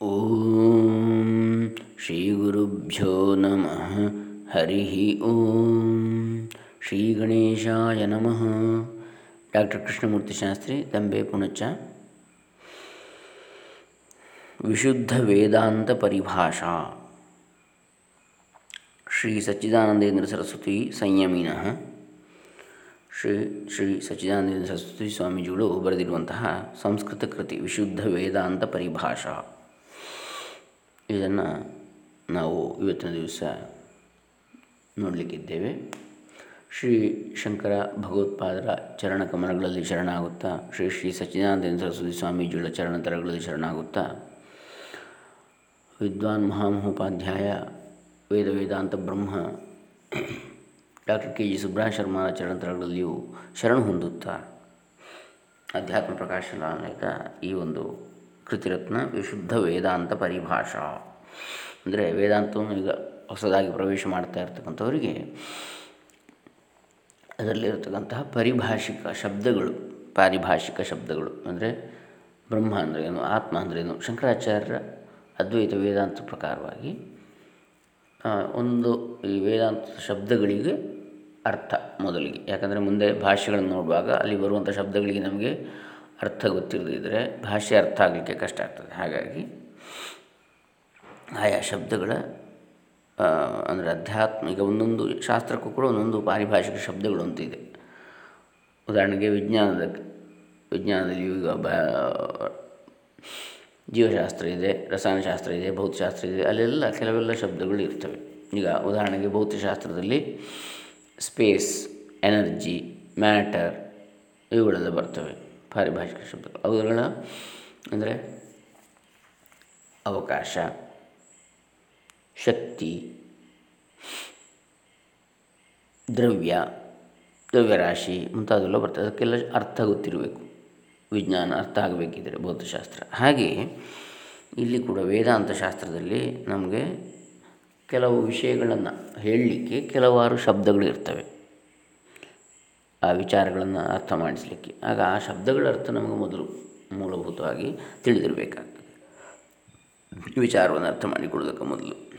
ಓಂ ಶ್ರೀ ಗುರುಭ್ಯೋ ನಮಃ ಹರಿ ಓಂ ಶ್ರೀ ಗಣೇಶಾಯ ನಮಃ ಡಾಕ್ಟರ್ ಕೃಷ್ಣಮೂರ್ತಿ ಶಾಸ್ತ್ರಿ ದಂಬೆ ಪುಣಚ ವಿಶುದ್ಧ ವೇದಾಂತ ಪರಿಭಾಷಾ ಶ್ರೀ ಸಚ್ಚಿದಾನಂದೇಂದ್ರ ಸರಸ್ವತಿ ಸಂಯಮಿನಃ ಶ್ರೀ ಶ್ರೀ ಸಚ್ಚಿದಾನಂದ ಸರಸ್ವತಿ ಸ್ವಾಮೀಜಿಗಳು ಬರೆದಿರುವಂತಹ ಸಂಸ್ಕೃತ ಕೃತಿ ವಿಶುದ್ಧ ವೇದಾಂತ ಪರಿಭಾಷಾ ಇದನ್ನು ನಾವು ಇವತ್ತಿನ ದಿವಸ ನೋಡಲಿಕ್ಕಿದ್ದೇವೆ. ಶ್ರೀ ಶಂಕರ ಭಗವತ್ಪಾದರ ಚರಣಕಮಲಗಳಲ್ಲಿ ಶರಣಾಗುತ್ತಾ, ಶ್ರೀ ಶ್ರೀ ಸಚ್ಚಿದಾನಂದ ಸರಸ್ವತಿ ಸ್ವಾಮೀಜಿಗಳ ಚರಣತರಗಳಲ್ಲಿ ಶರಣಾಗುತ್ತಾ, ವಿದ್ವಾನ್ ಮಹಾಮಹೋಪಾಧ್ಯಾಯ, ವೇದ ವೇದಾಂತ ಬ್ರಹ್ಮ, ಡಾಕ್ಟರ್ ಕೆ ಜಿ ಸುಬ್ರಹ ಶರ್ಮರ ಚರಣತರಗಳಲ್ಲಿಯೂ ಶರಣ ಹೊಂದುತ್ತಾ, ಅಧ್ಯಾತ್ಮ ಪ್ರಕಾಶನ ಈ ಒಂದು ಕೃತಿರತ್ನ ವಿಶುದ್ಧ ವೇದಾಂತ ಪರಿಭಾಷಾ. ಅಂದರೆ ವೇದಾಂತವನ್ನು ಈಗ ಹೊಸದಾಗಿ ಪ್ರವೇಶ ಮಾಡ್ತಾ ಇರ್ತಕ್ಕಂಥವರಿಗೆ ಅದರಲ್ಲಿರತಕ್ಕಂತಹ ಪರಿಭಾಷಿಕ ಶಬ್ದಗಳು, ಪಾರಿಭಾಷಿಕ ಶಬ್ದಗಳು, ಅಂದರೆ ಬ್ರಹ್ಮ ಅಂದ್ರೇನು ಆತ್ಮ ಅಂದ್ರೇನು ಶಂಕರಾಚಾರ್ಯರ ಅದ್ವೈತ ವೇದಾಂತ ಪ್ರಕಾರವಾಗಿ ಒಂದು ಈ ವೇದಾಂತ ಶಬ್ದಗಳಿಗೆ ಅರ್ಥ ಮೊದಲಿಗೆ. ಯಾಕಂದರೆ ಮುಂದೆ ಭಾಷೆಗಳನ್ನು ನೋಡುವಾಗ ಅಲ್ಲಿ ಬರುವಂಥ ಶಬ್ದಗಳಿಗೆ ನಮಗೆ ಅರ್ಥ ಗೊತ್ತಿರದಿದ್ದರೆ ಭಾಷೆ ಅರ್ಥ ಆಗಲಿಕ್ಕೆ ಕಷ್ಟ ಆಗ್ತದೆ. ಹಾಗಾಗಿ ಆಯಾ ಶಬ್ದಗಳ ಅಂದರೆ ಅಧ್ಯಾತ್ಮ, ಈಗ ಒಂದೊಂದು ಶಾಸ್ತ್ರಕ್ಕೂ ಕೂಡ ಒಂದೊಂದು ಪಾರಿಭಾಷಿಕ ಶಬ್ದಗಳು ಅಂತಿದೆ ಉದಾಹರಣೆಗೆ ವಿಜ್ಞಾನದ, ವಿಜ್ಞಾನದಲ್ಲಿ ಈಗ ಬ, ಜೀವಶಾಸ್ತ್ರ ಇದೆ, ರಸಾಯನಶಾಸ್ತ್ರ ಇದೆ, ಭೌತಶಾಸ್ತ್ರ ಇದೆ, ಅಲ್ಲೆಲ್ಲ ಕೆಲವೆಲ್ಲ ಶಬ್ದಗಳು ಇರ್ತವೆ. ಈಗ ಉದಾಹರಣೆಗೆ ಭೌತಶಾಸ್ತ್ರದಲ್ಲಿ ಸ್ಪೇಸ್, ಎನರ್ಜಿ, ಮ್ಯಾಟರ್ ಇವುಗಳೆಲ್ಲ ಬರ್ತವೆ. ಪಾರಿಭಾಷಿಕ ಶಬ್ದಗಳು ಅವುಗಳ ಅಂದರೆ ಅವಕಾಶ, ಶಕ್ತಿ, ದ್ರವ್ಯ, ದ್ರವ್ಯರಾಶಿ ಮುಂತಾದೆಲ್ಲ ಬರ್ತದೆ. ಅದಕ್ಕೆಲ್ಲ ಅರ್ಥ ಗೊತ್ತಿರಬೇಕು. ವಿಜ್ಞಾನ ಅರ್ಥ ಆಗಬೇಕಿದ್ರೆ ಭೌತಶಾಸ್ತ್ರ. ಹಾಗೆಯೇ ಇಲ್ಲಿ ಕೂಡ ವೇದಾಂತ ಶಾಸ್ತ್ರದಲ್ಲಿ ನಮಗೆ ಕೆಲವು ವಿಷಯಗಳನ್ನು ಹೇಳಲಿಕ್ಕೆ ಕೆಲವಾರು ಶಬ್ದಗಳು ಇರ್ತವೆ. ಆ ವಿಚಾರಗಳನ್ನು ಅರ್ಥ ಮಾಡಿಸಲಿಕ್ಕೆ. ಆಗ ಆ ಶಬ್ದಗಳ ಅರ್ಥ ನಮಗೆ ಮೊದಲು ಮೂಲಭೂತವಾಗಿ ತಿಳಿದಿರಬೇಕಾಗ್ತದೆ. ವಿಚಾರವನ್ನು ಅರ್ಥ ಮಾಡಿಕೊಳ್ಳೋದಕ್ಕೆ ಮೊದಲು.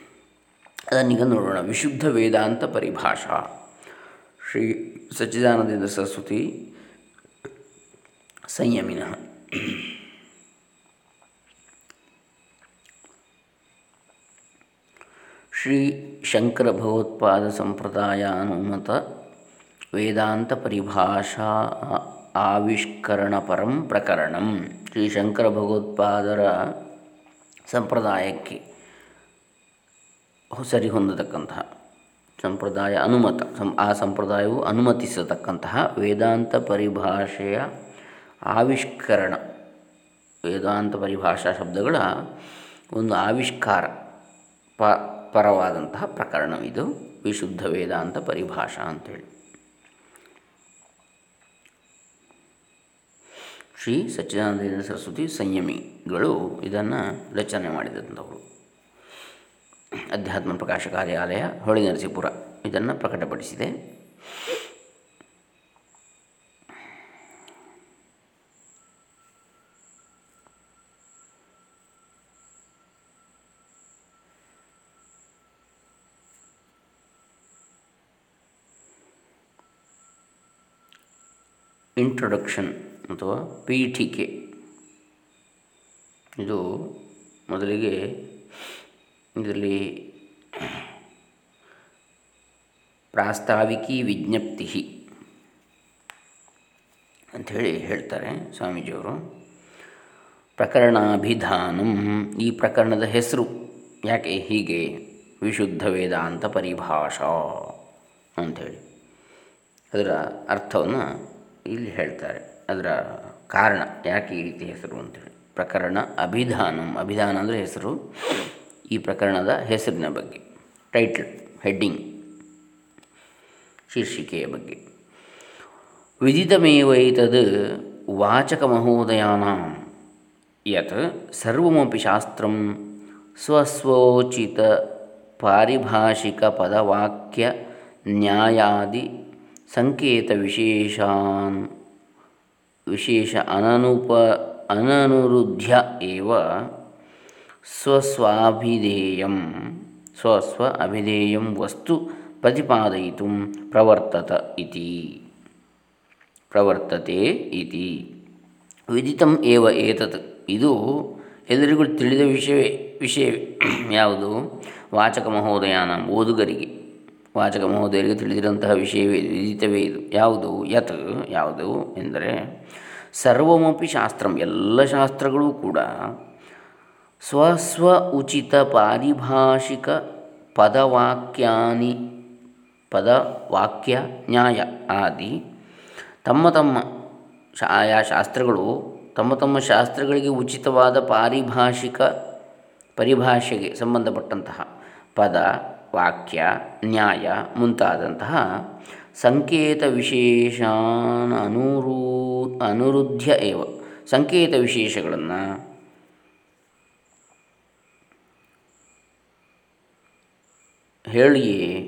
ಅದನ್ನೀಗ ನೋಡೋಣ. ವಿಶುದ್ಧ ವೇದಾಂತ ಪರಿಭಾಷಾ. ಶ್ರೀ ಸಚ್ಚಿದಾನಂದೇಂದ್ರ ಸರಸ್ವತಿ ಸಂಯಮಿನ. ಶ್ರೀ ಶಂಕರ ಭಗವತ್ಪಾದ ಸಂಪ್ರದಾಯಾನುಮತ ವೇದಾಂತ ಪರಿಭಾಷಾ ಆವಿಷ್ಕರಣ ಪರಂ ಪ್ರಕರಣಂ. ಶ್ರೀ ಶಂಕರ ಭಗವತ್ಪಾದರ ಸಂಪ್ರದಾಯಕ್ಕೆ ಸರಿ ಹೊಂದತಕ್ಕಂತಹ ಸಂಪ್ರದಾಯ ಅನುಮತ ಆ ಸಂಪ್ರದಾಯವು ಅನುಮತಿಸತಕ್ಕಂತಹ ವೇದಾಂತ ಪರಿಭಾಷೆಯ ಆವಿಷ್ಕರಣ. ವೇದಾಂತ ಪರಿಭಾಷಾ ಶಬ್ದಗಳ ಒಂದು ಆವಿಷ್ಕಾರ ಪ, ಪರವಾದಂತಹ ಪ್ರಕರಣ ಇದು ವಿಶುದ್ಧ ವೇದಾಂತ ಪರಿಭಾಷಾ ಅಂಥೇಳಿ ಶ್ರೀ ಸಚ್ಚಿದಾನಂದ ಸರಸ್ವತಿ ಸಂಯಮಿಗಳು ಇದನ್ನು ರಚನೆ ಮಾಡಿದಂಥವರು. ಅಧ್ಯಾತ್ಮ ಪ್ರಕಾಶ ಕಾರ್ಯಾಲಯ, ಹೊಳಿ ನರಸೀಪುರ ಇದನ್ನು ಪ್ರಕಟಪಡಿಸಿದೆ. ಇಂಟ್ರೊಡಕ್ಷನ್ ಅಥವಾ ಪೀಠಿಕೆ. ಇದು ಮೊದಲಿಗೆ ಇದರಲ್ಲಿ ಪ್ರಾಸ್ತಾವಿಕಿ ವಿಜ್ಞಪ್ತಿ ಅಂಥೇಳಿ ಹೇಳ್ತಾರೆ ಸ್ವಾಮೀಜಿಯವರು. ಪ್ರಕರಣಾಭಿಧಾನಂ. ಈ ಪ್ರಕರಣದ ಹೆಸರು ಯಾಕೆ? ಹೀಗೆ ವಿಶುದ್ಧ ವೇದಾಂತ ಪರಿಭಾಷಾ ಅಂಥೇಳಿ ಅದರ ಅರ್ಥವನ್ನು ಇಲ್ಲಿ ಹೇಳ್ತಾರೆ. ಅದರ ಕಾರಣ ಯಾಕೆ ಈ ರೀತಿ ಹೆಸರು ಅಂತೇಳಿ. ಪ್ರಕರಣ ಅಭಿಧಾನಂ. ಅಭಿಧಾನ ಅಂದರೆ ಹೆಸರು. ಈ ಪ್ರಕರಣದ ಹೆಸರಿನ ಬಗ್ಗೆ. ಟೈಟಲ್ ಹೆಡ್ಡಿಂಗ್ ಶೀರ್ಷಿಕೆಯ ಬಗ್ಗೆ. ವಿದಿತಮೇವೈತದ್ ವಾಚಕಮಹೋದಯಾನ. ಯತ್ ಸರ್ವಮಪಿ ಶಾಸ್ತ್ರಂ ಸ್ವಸ್ವೋಚಿತ ಪಾರಿಭಾಷಿಕ ಪದವಾಕ್ಯ ನ್ಯಾಯಾದಿ ಸಂಕೇತ ವಿಶೇಷಾನ್. ವಿಶೇಷ ಅನನುಪ ಅನನುರುದ್ಧ ಏವ ಸ್ವಸ್ವಾಭಿಧೇಯಂ. ಸ್ವಸ್ವ ಅಭಿಧೇಯಂ ವಸ್ತು ಪ್ರತಿಪಾದಯಿತು ಪ್ರವರ್ತತ ಇತಿ. ಪ್ರವರ್ತತೆ ಇತಿ. ವಿದಿತಂ ಏವ ಏತತ್. ಇದು ಎಲ್ಲರಿಗೂ ತಿಳಿದ ವಿಷಯವೇ ವಿಷಯ ಯಾವುದು? ವಾಚಕ ಮಹೋದಯಾನ ಓದುಗರಿಗೆ. ವಾಚಕ ಮಹೋದಯರಿಗೆ ತಿಳಿದಿರುವಂತಹ ವಿಷಯವೇ ವಿದಿತವೇ ಇದು. ಯಾವುದು? ಯತ್, ಯಾವುದು ಎಂದರೆ ಸರ್ವಮಪಿ ಶಾಸ್ತ್ರಂ, ಎಲ್ಲ ಶಾಸ್ತ್ರಗಳೂ ಕೂಡ ಸ್ವಸ್ವ ಉಚಿತ ಪಾರಿಭಾಷಿಕ ಪದವಾಕ್ಯಾನಿ, ಪದವಾಕ್ಯ ನ್ಯಾಯ ಆದಿ ತಮ್ಮ ತಮ್ಮ ಆಯಾ ಶಾಸ್ತ್ರಗಳು ತಮ್ಮ ತಮ್ಮ ಶಾಸ್ತ್ರಗಳಿಗೆ ಉಚಿತವಾದ ಪಾರಿಭಾಷಿಕ ಪರಿಭಾಷೆಗೆ ಸಂಬಂಧಪಟ್ಟಂತಹ ಪದ ವಾಕ್ಯ, ನ್ಯಾಯ ಮುಂತಾದಂತಹ ಸಂಕೇತ ವಿಶೇಷಾನ್ ಅನುರೂ ಅನುರುದ್ಧ್ಯ ಏವ. ಸಂಕೇತ ವಿಶೇಷಗಳನ್ನು ಹೇಳಿಯೇ,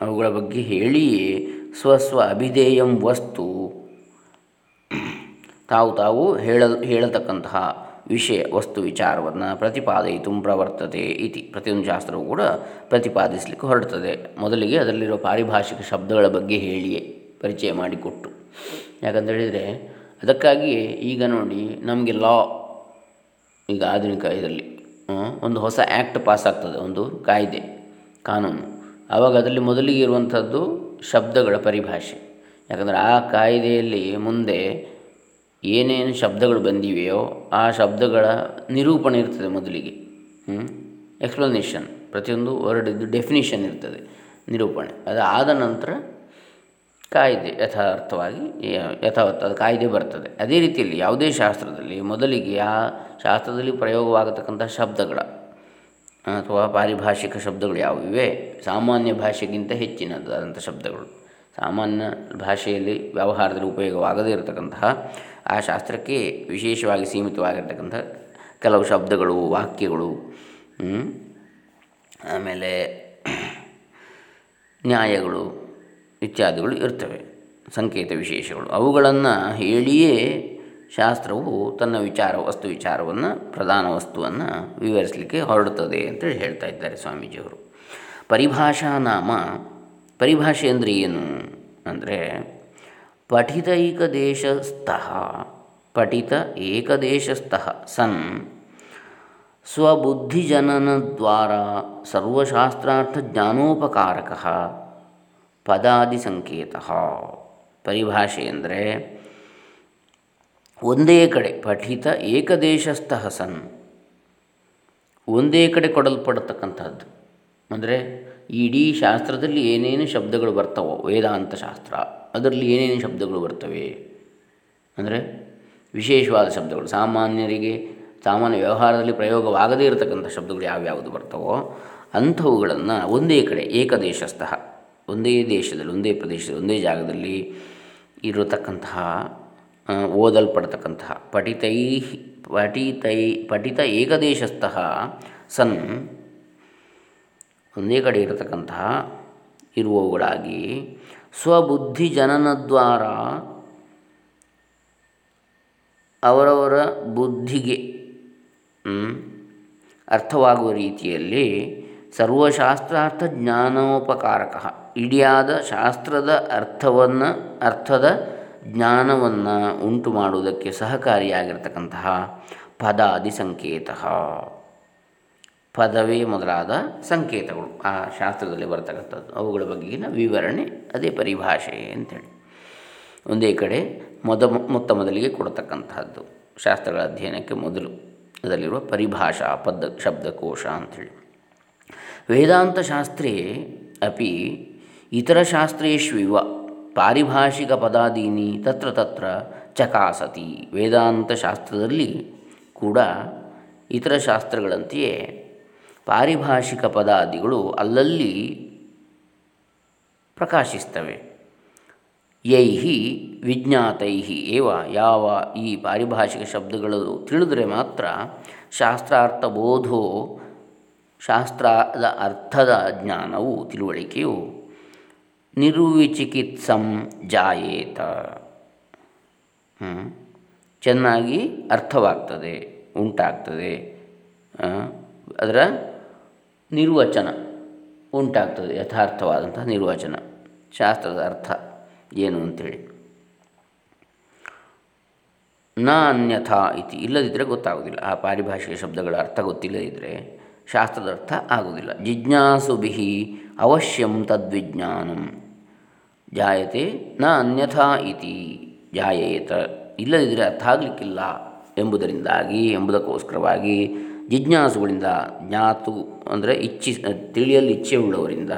ಅವುಗಳ ಬಗ್ಗೆ ಹೇಳಿಯೇ ಸ್ವಸ್ವ ಅಭಿಧೇಯಂ ವಸ್ತು. ತಾವು ತಾವು ಹೇಳ, ಹೇಳತಕ್ಕಂತಹ ವಿಷಯ ವಸ್ತು ವಿಚಾರವನ್ನು ಪ್ರತಿಪಾದಯಿತು ಪ್ರವರ್ತತೆ ಇತಿ. ಪ್ರತಿಯೊಂದು ಶಾಸ್ತ್ರವೂ ಕೂಡ ಪ್ರತಿಪಾದಿಸಲಿಕ್ಕೆ ಹೊರಡ್ತದೆ. ಮೊದಲಿಗೆ ಅದರಲ್ಲಿರೋ ಪಾರಿಭಾಷಿಕ ಶಬ್ದಗಳ ಬಗ್ಗೆ ಹೇಳಿಯೇ ಪರಿಚಯ ಮಾಡಿಕೊಟ್ಟು. ಯಾಕಂತ ಹೇಳಿದರೆ ಅದಕ್ಕಾಗಿಯೇ ಈಗ ನೋಡಿ ನಮಗೆ ಲಾ ಈಗ ಆಧುನಿಕ ಇದರಲ್ಲಿ ಒಂದು ಹೊಸ ಆ್ಯಕ್ಟ್ ಪಾಸ್ ಆಗ್ತದೆ, ಒಂದು ಕಾಯ್ದೆ, ಕಾನೂನು. ಆವಾಗ ಅದರಲ್ಲಿ ಮೊದಲಿಗೆ ಇರುವಂಥದ್ದು ಶಬ್ದಗಳ ಪರಿಭಾಷೆ. ಯಾಕಂದರೆ ಆ ಕಾಯ್ದೆಯಲ್ಲಿ ಮುಂದೆ ಏನೇನು ಶಬ್ದಗಳು ಬಂದಿವೆಯೋ ಆ ಶಬ್ದಗಳ ನಿರೂಪಣೆ ಇರ್ತದೆ ಮೊದಲಿಗೆ. ಎಕ್ಸ್ಪ್ಲನೇಷನ್ ಪ್ರತಿಯೊಂದು ವರ್ಡಿದ್ದು ಡೆಫಿನಿಷನ್ ಇರ್ತದೆ, ನಿರೂಪಣೆ. ಅದು ಆದ ನಂತರ ಕಾಯ್ದೆ ಯಥಾರ್ಥವಾಗಿ, ಯಥಾವತ್ ಅದು ಕಾಯ್ದೆ ಬರ್ತದೆ. ಅದೇ ರೀತಿಯಲ್ಲಿ ಯಾವುದೇ ಶಾಸ್ತ್ರದಲ್ಲಿ, ಮೊದಲಿಗೆ ಆ ಶಾಸ್ತ್ರದಲ್ಲಿ ಪ್ರಯೋಗವಾಗತಕ್ಕಂಥ ಶಬ್ದಗಳ, ಅಥವಾ ಪಾರಿಭಾಷಿಕ ಶಬ್ದಗಳು ಯಾವುವಿವೆ? ಸಾಮಾನ್ಯ ಭಾಷೆಗಿಂತ ಹೆಚ್ಚಿನದಾದಂಥ ಶಬ್ದಗಳು. ಸಾಮಾನ್ಯ ಭಾಷೆಯಲ್ಲಿ ವ್ಯವಹಾರದಲ್ಲಿ ಉಪಯೋಗವಾಗದೇ ಇರತಕ್ಕಂತಹ ಆ ಶಾಸ್ತ್ರಕ್ಕೆ ವಿಶೇಷವಾಗಿ ಸೀಮಿತವಾಗಿರ್ತಕ್ಕಂಥ ಕೆಲವು ಶಬ್ದಗಳು, ವಾಕ್ಯಗಳು ಆಮೇಲೆ ನ್ಯಾಯಗಳು ಇತ್ಯಾದಿಗಳು ಇರ್ತವೆ, ಸಂಕೇತ ವಿಶೇಷಗಳು. ಅವುಗಳನ್ನು ಹೇಳಿಯೇ ಶಾಸ್ತ್ರವು ತನ್ನ ವಿಚಾರ, ವಸ್ತು ವಿಚಾರವನ್ನು, ಪ್ರಧಾನ ವಸ್ತುವನ್ನು ವಿವರಿಸಲಿಕ್ಕೆ ಹೊರಡುತ್ತದೆ ಅಂತೇಳಿ ಹೇಳ್ತಾ ಇದ್ದಾರೆ ಸ್ವಾಮೀಜಿಯವರು. ಪರಿಭಾಷಾ ನಾಮ ಪರಿಭಾಷೆ ಅಂದರೆ ಏನು? ಅಂದರೆ ಪಠಿತ ಏಕದೇಶಸ್ಥಃ ಪಠಿತ ಏಕದೇಶಸ್ಥಃ ಸನ್ ಸ್ವಬುದ್ಧಿಜನನದ್ವಾರ ಸರ್ವಶಾಸ್ತ್ರಾರ್ಥ ಜ್ಞಾನೋಪಕಾರಕ ಪದಾದಿ ಸಂಕೇತ ಪರಿಭಾಷೆ ಅಂದರೆ ಒಂದೇ ಕಡೆ ಪಠಿತ ಏಕದೇಶಸ್ಥ ಸನ್, ಒಂದೇ ಕಡೆ ಕೊಡಲ್ಪಡತಕ್ಕಂಥದ್ದು ಅಂದರೆ ಇಡೀ ಶಾಸ್ತ್ರದಲ್ಲಿ ಏನೇನು ಶಬ್ದಗಳು ಬರ್ತವೋ, ವೇದಾಂತ ಶಾಸ್ತ್ರ, ಅದರಲ್ಲಿ ಏನೇನು ಶಬ್ದಗಳು ಬರ್ತವೆ? ಅಂದರೆ ವಿಶೇಷವಾದ ಶಬ್ದಗಳು. ಸಾಮಾನ್ಯರಿಗೆ ಸಾಮಾನ್ಯ ವ್ಯವಹಾರದಲ್ಲಿ ಪ್ರಯೋಗವಾಗದೇ ಇರತಕ್ಕಂಥ ಶಬ್ದಗಳು ಯಾವ್ಯಾವುದು ಬರ್ತವೋ, ಅಂಥವುಗಳನ್ನು ಒಂದೇ ಕಡೆ, ಏಕದೇಶಸ್ಥ, ಒಂದೇ ದೇಶದಲ್ಲಿ, ಒಂದೇ ಪ್ರದೇಶದಲ್ಲಿ, ಒಂದೇ ಜಾಗದಲ್ಲಿ ಇರತಕ್ಕಂತಹ ಓದಲ್ಪಡ್ತಕ್ಕಂತಹ ಪಠಿತೈ ಪಠಿತೈ, ಪಠಿತ ಏಕದೇಶಸ್ಥ ಸನ್ ಒಂದೇ ಕಡೆ ಇರತಕ್ಕಂತಹ ಇರುವವುಗಳಾಗಿ ಸ್ವಬುದ್ಧಿ ಜನನದ್ವಾರ ಅವರವರ ಬುದ್ಧಿಗೆ ಅರ್ಥವಾಗುವ ರೀತಿಯಲ್ಲಿ ಸರ್ವಶಾಸ್ತ್ರಾರ್ಥ ಜ್ಞಾನೋಪಕಾರಕ, ಇಡಿಯಾದ ಶಾಸ್ತ್ರದ ಅರ್ಥವನ್ನು, ಅರ್ಥದ ಜ್ಞಾನವನ್ನು ಉಂಟು ಮಾಡುವುದಕ್ಕೆ ಸಹಕಾರಿಯಾಗಿರ್ತಕ್ಕಂತಹ ಪದಾದಿ ಸಂಕೇತ ಪದವೇ ಮೊದಲಾದ ಸಂಕೇತಗಳು ಆ ಶಾಸ್ತ್ರದಲ್ಲಿ ಬರ್ತಕ್ಕಂಥದ್ದು. ಅವುಗಳ ಬಗೆಗಿನ ವಿವರಣೆ ಅದೇ ಪರಿಭಾಷೆ ಅಂತೇಳಿ ಒಂದೇ ಕಡೆ ಮೊದ ಮೊತ್ತ ಮೊದಲಿಗೆ ಕೊಡತಕ್ಕಂತಹದ್ದು. ಶಾಸ್ತ್ರಗಳ ಅಧ್ಯಯನಕ್ಕೆ ಮೊದಲು ಅದರಲ್ಲಿರುವ ಪರಿಭಾಷಾ ಪದ ಶಬ್ದಕೋಶ ಅಂಥೇಳಿ. ವೇದಾಂತಶಾಸ್ತ್ರೇ ಅಪಿ ಇತರ ಶಾಸ್ತ್ರೇಷ್ವಿವ ಪಾರಿಭಾಷಿಕ ಪದಾದೀನಿ ತತ್ರ ತತ್ರ ಚಕಾಸತಿ. ವೇದಾಂತ ಶಾಸ್ತ್ರದಲ್ಲಿ ಕೂಡ ಇತರ ಶಾಸ್ತ್ರಗಳಂತೆಯೇ ಪಾರಿಭಾಷಿಕ ಪದಾದಿಗಳು ಅಲ್ಲಲ್ಲಿ ಪ್ರಕಾಶಿಸ್ತವೆ. ಯೈಹಿ ವಿಜ್ಞಾತೈಹಿ ಏವ ಯಾವ ಈ ಪಾರಿಭಾಷಿಕ ಶಬ್ದಗಳು ತಿಳಿದರೆ ಮಾತ್ರ ಶಾಸ್ತ್ರಾರ್ಥಬೋಧೋ ಶಾಸ್ತ್ರದ ಅರ್ಥದ ಜ್ಞಾನವು ತಿಳುವಳಿಕೆಯು ನಿರ್ವಿಚಿಕಿತ್ಸಂ ಜಾಯೇತ. ಚೆನ್ನಾಗಿ ಅರ್ಥವಾಗ್ತದೆ, ಉಂಟಾಗ್ತದೆ. ಅದರ ನಿರ್ವಚನ ಉಂಟಾಗ್ತದೆ, ಯಥಾರ್ಥವಾದಂತಹ ನಿರ್ವಚನ. ಶಾಸ್ತ್ರದ ಅರ್ಥ ಏನು ಅಂತೇಳಿ. ನ ಅನ್ಯಥಾ ಇತಿ ಇಲ್ಲದಿದ್ದರೆ ಗೊತ್ತಾಗೋದಿಲ್ಲ ಆ ಪಾರಿಭಾಷಿಕ ಶಬ್ದಗಳ ಅರ್ಥ ಗೊತ್ತಿಲ್ಲದಿದ್ದರೆ ಶಾಸ್ತ್ರದ ಅರ್ಥ ಆಗುವುದಿಲ್ಲ. ಬಿಹಿ ಅವಶ್ಯಂ ತದ್ವಿಜ್ಞಾನಂ. ಜಾಯತೆ ನ ಅನ್ಯಥಾ ಇತಿ. ಜಾಯೇತ ಇಲ್ಲದಿದ್ದರೆ ಅರ್ಥ ಆಗಲಿಕ್ಕಿಲ್ಲ ಎಂಬುದರಿಂದಾಗಿ, ಎಂಬುದಕ್ಕೋಸ್ಕರವಾಗಿ ಜಿಜ್ಞಾಸುಗಳಿಂದ ಜ್ಞಾತು ಅಂದರೆ ಇಚ್ಛಿ ತಿಳಿಯಲು ಇಚ್ಛೆ ಉಳ್ಳವರಿಂದ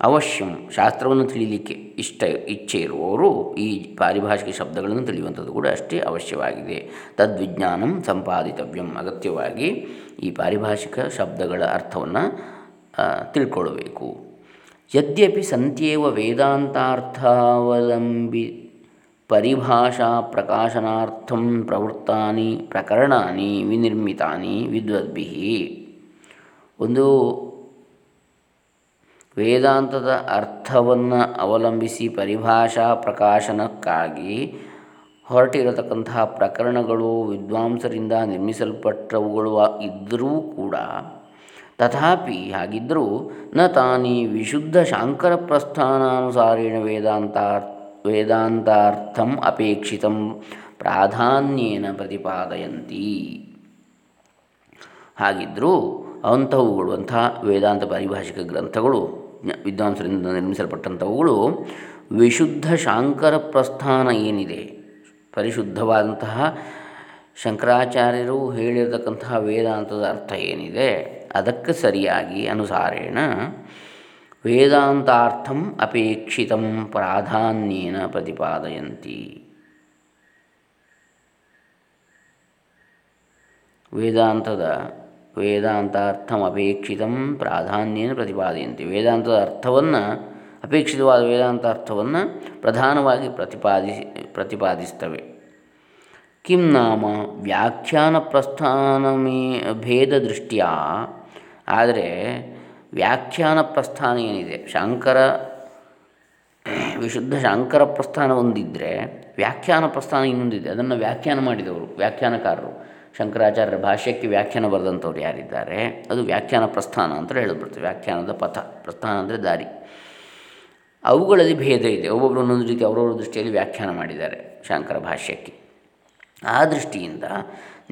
ಅವಶ್ಯಂ, ಶಾಸ್ತ್ರವನ್ನು ತಿಳಿಯಲಿಕ್ಕೆ ಇಷ್ಟ, ಇಚ್ಛೆ ಇರುವವರು ಈ ಪಾರಿಭಾಷಿಕ ಶಬ್ದಗಳನ್ನು ತಿಳಿಯುವಂಥದ್ದು ಕೂಡ ಅಷ್ಟೇ ಅವಶ್ಯವಾಗಿದೆ. ತದ್ವಿಜ್ಞಾನಂ ಸಂಪಾದಿತವ್ಯಂ, ಅಗತ್ಯವಾಗಿ ಈ ಪಾರಿಭಾಷಿಕ ಶಬ್ದಗಳ ಅರ್ಥವನ್ನು ತಿಳ್ಕೊಳ್ಬೇಕು. ಯದ್ಯಪಿ ಸಂತ್ಯೇವ ವೇದಾಂತಾರ್ಥಾವಲಂಬಿ ಪರಿಭಾಷಾ ಪ್ರಕಾಶನಾರ್ಥಂ ಪ್ರವೃತ್ತಾನಿ ಪ್ರಕರಣಾನಿ ವಿನಿರ್ಮಿತಾನಿ ವಿದ್ವದ್ಭಿ ಒಂದು ವೇದಾಂತದ ಅರ್ಥವನ್ನು ಅವಲಂಬಿಸಿ ಪರಿಭಾಷಾ ಪ್ರಕಾಶನಕ್ಕಾಗಿ ಹೊರಟಿರತಕ್ಕಂತಹ ಪ್ರಕರಣಗಳು ವಿದ್ವಾಂಸರಿಂದ ನಿರ್ಮಿಸಲ್ಪಟ್ಟವುಗಳು ಇದ್ದರೂ ಕೂಡ ತಥಾಪಿ ಹಾಗಿದ್ದರೂ ನ ತಾನಿ ವಿಶುದ್ಧ ಶಾಂಕರ ಪ್ರಸ್ಥಾನಾನುಸಾರೇಣ ವೇದಾಂತ ವೇದಾಂತಾರ್ಥಂ ಅಪೇಕ್ಷಿತಂ ಪ್ರಾಧಾನ್ಯೇನ ಪ್ರತಿಪಾದಯಂತಿ. ಹಾಗಿದ್ದರೂ ಅಂಥವುಗಳು ಅಂತಹ ವೇದಾಂತ ಪಾರಿಭಾಷಿಕ ಗ್ರಂಥಗಳು ವಿದ್ವಾಂಸರಿಂದ ನಿರ್ಮಿಸಲ್ಪಟ್ಟಂಥವುಗಳು ವಿಶುದ್ಧ ಶಾಂಕರ ಪ್ರಸ್ಥಾನ ಏನಿದೆ? ಪರಿಶುದ್ಧವಾದಂತಹ ಶಂಕರಾಚಾರ್ಯರು ಹೇಳಿರತಕ್ಕಂತಹ ವೇದಾಂತದ ಅರ್ಥ ಏನಿದೆ? ಅದಕ್ಕೆ ಸರಿಯಾಗಿ ಅನುಸಾರೇಣ ವೇದಾಂತಾರ್ಥಂ ಅಪೇಕ್ಷಿತಂ ಪ್ರಾಧಾನ್ಯೇನ ಪ್ರತಿಪಾದಯಂತಿ ವೇದಾಂತದ ವೇದಾಂತಾರ್ಥಂ ಅಪೇಕ್ಷಿತಂ ಪ್ರಾಧಾನ್ಯೇನ ಪ್ರತಿಪಾದಯಂತಿ ವೇದಾಂತದ ಅರ್ಥವನ್ನು ಅಪೇಕ್ಷಿತವಾದ ವೇದಾಂತ ಅರ್ಥವನ್ನು ಪ್ರಧಾನವಾಗಿ ಪ್ರತಿಪಾದಿಸಿ ಪ್ರತಿಪಾದಿಸ್ತವೆ। ಕಿಂ ನಾಮ ವ್ಯಾಖ್ಯಾನ ಪ್ರಸ್ಥಾನಮೇ ಭೇದ ದೃಷ್ಟಿಯ, ಆದರೆ ವ್ಯಾಖ್ಯಾನ ಪ್ರಸ್ಥಾನ ಏನಿದೆ? ಶಾಂಕರ, ವಿಶುದ್ಧ ಶಾಂಕರ ಪ್ರಸ್ಥಾನ ಒಂದಿದ್ದರೆ ವ್ಯಾಖ್ಯಾನ ಪ್ರಸ್ಥಾನ ಇನ್ನೊಂದಿದೆ ಅದನ್ನು ವ್ಯಾಖ್ಯಾನ ಮಾಡಿದವರು, ವ್ಯಾಖ್ಯಾನಕಾರರು. ಶಂಕರಾಚಾರ್ಯರ ಭಾಷ್ಯಕ್ಕೆ ವ್ಯಾಖ್ಯಾನ ಬರೆದಂಥವ್ರು ಯಾರಿದ್ದಾರೆ? ಅದು ವ್ಯಾಖ್ಯಾನ ಪ್ರಸ್ಥಾನ ಅಂತ ಹೇಳಿಬಿಡ್ತೀವಿ ವ್ಯಾಖ್ಯಾನದ ಪಥ. ಪ್ರಸ್ಥಾನ ಅಂದರೆ ದಾರಿ. ಅವುಗಳಲ್ಲಿ ಭೇದ ಇದೆ. ಒಬ್ಬೊಬ್ಬರು ಒಂದೊಂದು ರೀತಿ ಅವರವರ ದೃಷ್ಟಿಯಲ್ಲಿ ವ್ಯಾಖ್ಯಾನ ಮಾಡಿದ್ದಾರೆ ಶಂಕರ ಭಾಷ್ಯಕ್ಕೆ. ಆ ದೃಷ್ಟಿಯಿಂದ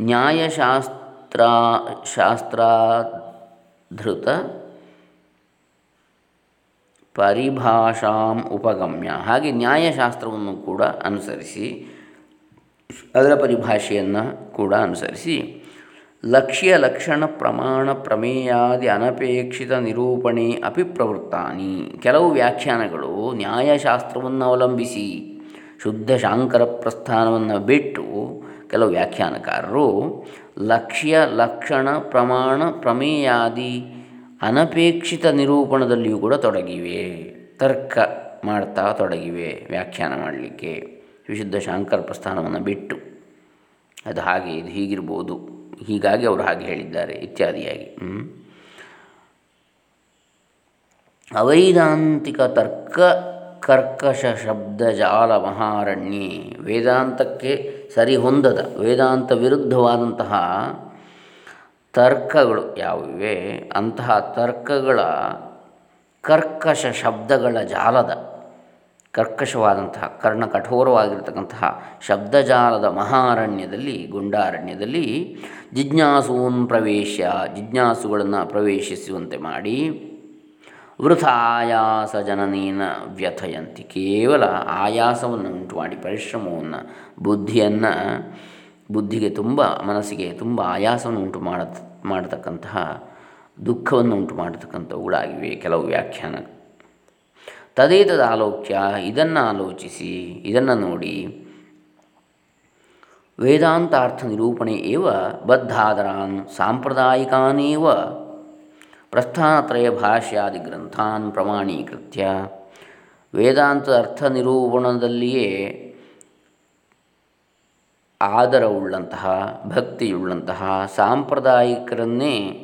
ನ್ಯಾಯಶಾಸ್ತ್ರ, ಶಾಸ್ತ್ರಾಧೃತ ಪರಿಭಾಷಾಂ ಉಪಗಮ್ಯ. ಹಾಗೆ ನ್ಯಾಯಶಾಸ್ತ್ರವನ್ನು ಕೂಡ ಅನುಸರಿಸಿ, ಅದರ ಪರಿಭಾಷೆಯನ್ನು ಕೂಡ ಅನುಸರಿಸಿ, ಲಕ್ಷ್ಯ ಲಕ್ಷಣ ಪ್ರಮಾಣ ಪ್ರಮೇಯಾದಿ ಅನಪೇಕ್ಷಿತ ನಿರೂಪಣೆ ಅಪಿ ಪ್ರವೃತ್ತಾನಿ ಕೆಲವು ವ್ಯಾಖ್ಯಾನಗಳು ನ್ಯಾಯಶಾಸ್ತ್ರವನ್ನು ಅವಲಂಬಿಸಿ, ಶುದ್ಧ ಶಾಂಕರ ಪ್ರಸ್ಥಾನವನ್ನು ಬಿಟ್ಟು ಕೆಲವು ವ್ಯಾಖ್ಯಾನಕಾರರು ಲಕ್ಷ್ಯ ಲಕ್ಷಣ ಪ್ರಮಾಣ ಪ್ರಮೇಯಾದಿ ಅನಪೇಕ್ಷಿತ ನಿರೂಪಣದಲ್ಲಿಯೂ ಕೂಡ ತೊಡಗಿವೆ. ತರ್ಕ ಮಾಡ್ತಾ ತೊಡಗಿವೆ ವ್ಯಾಖ್ಯಾನ ಮಾಡಲಿಕ್ಕೆ. ವಿಶುದ್ಧ ಶಾಂಕರ ಪ್ರಸ್ಥಾನವನ್ನು ಬಿಟ್ಟು. ಅದು ಹಾಗೆ, ಇದು ಹೀಗಿರ್ಬೋದು. ಹೀಗಾಗಿ ಅವರು ಹಾಗೆ ಹೇಳಿದ್ದಾರೆ ಇತ್ಯಾದಿಯಾಗಿ. ಅವೈದಾಂತಿಕ ತರ್ಕ ಕರ್ಕಶ ಶಬ್ದ ಜಾಲ ಮಹಾರಣ್ಯ. ವೇದಾಂತಕ್ಕೆ ಸರಿ ಹೊಂದದ ವೇದಾಂತ ವಿರುದ್ಧವಾದಂತಹ ತರ್ಕಗಳು ಯಾವಿವೆ? ಅಂತಹ ತರ್ಕಗಳ ಕರ್ಕಶ ಶಬ್ದಗಳ ಜಾಲದ, ಕರ್ಕಶವಾದಂತಹ, ಕರ್ಣ ಕಠೋರವಾಗಿರ್ತಕ್ಕಂತಹ ಶಬ್ದಜಾಲದ ಮಹಾರಣ್ಯದಲ್ಲಿ, ಗುಂಡಾರಣ್ಯದಲ್ಲಿ ಜಿಜ್ಞಾಸೂನ್ ಪ್ರವೇಶ ಜಿಜ್ಞಾಸುಗಳನ್ನು ಪ್ರವೇಶಿಸುವಂತೆ ಮಾಡಿ ವೃಥಾಯಾಸ ಜನನೇನ ವ್ಯಥಯಂತಿ ಕೇವಲ ಆಯಾಸವನ್ನು ಉಂಟು ಮಾಡಿ, ಪರಿಶ್ರಮವನ್ನು, ಬುದ್ಧಿಯನ್ನು ಬುದ್ಧಿಗೆ ತುಂಬ, ಮನಸ್ಸಿಗೆ ತುಂಬ ಆಯಾಸವನ್ನು ಉಂಟು ಮಾಡ ಮಾಡತಕ್ಕಂತಹ ದುಃಖವನ್ನು ಉಂಟು ಮಾಡತಕ್ಕಂಥವುಗಳಾಗಿವೆ ಕೆಲವು ವ್ಯಾಖ್ಯಾನ. ತದೇತದ ಆಲೋಕ್ಯ, ಇದನ್ನು ಆಲೋಚಿಸಿ, ಇದನ್ನು ನೋಡಿ. ವೇದಾಂತಾರ್ಥ ನಿರೂಪಣೆ ಇವ ಬದ್ಧಾದರಾನ್ ಸಾಂಪ್ರದಾಯಿಕಾನೇವ ಪ್ರಸ್ಥಾನತ್ರಯ ಭಾಷ್ಯಾದಿ ಗ್ರಂಥಾನ್ ಪ್ರಮಾಣೀಕೃತ್ಯ. ವೇದಾಂತದ ಅರ್ಥ ನಿರೂಪಣದಲ್ಲಿಯೇ ಆದರವುಳ್ಳಂತಹ, ಭಕ್ತಿಯುಳ್ಳಂತಹ ಸಾಂಪ್ರದಾಯಿಕರನ್ನೇ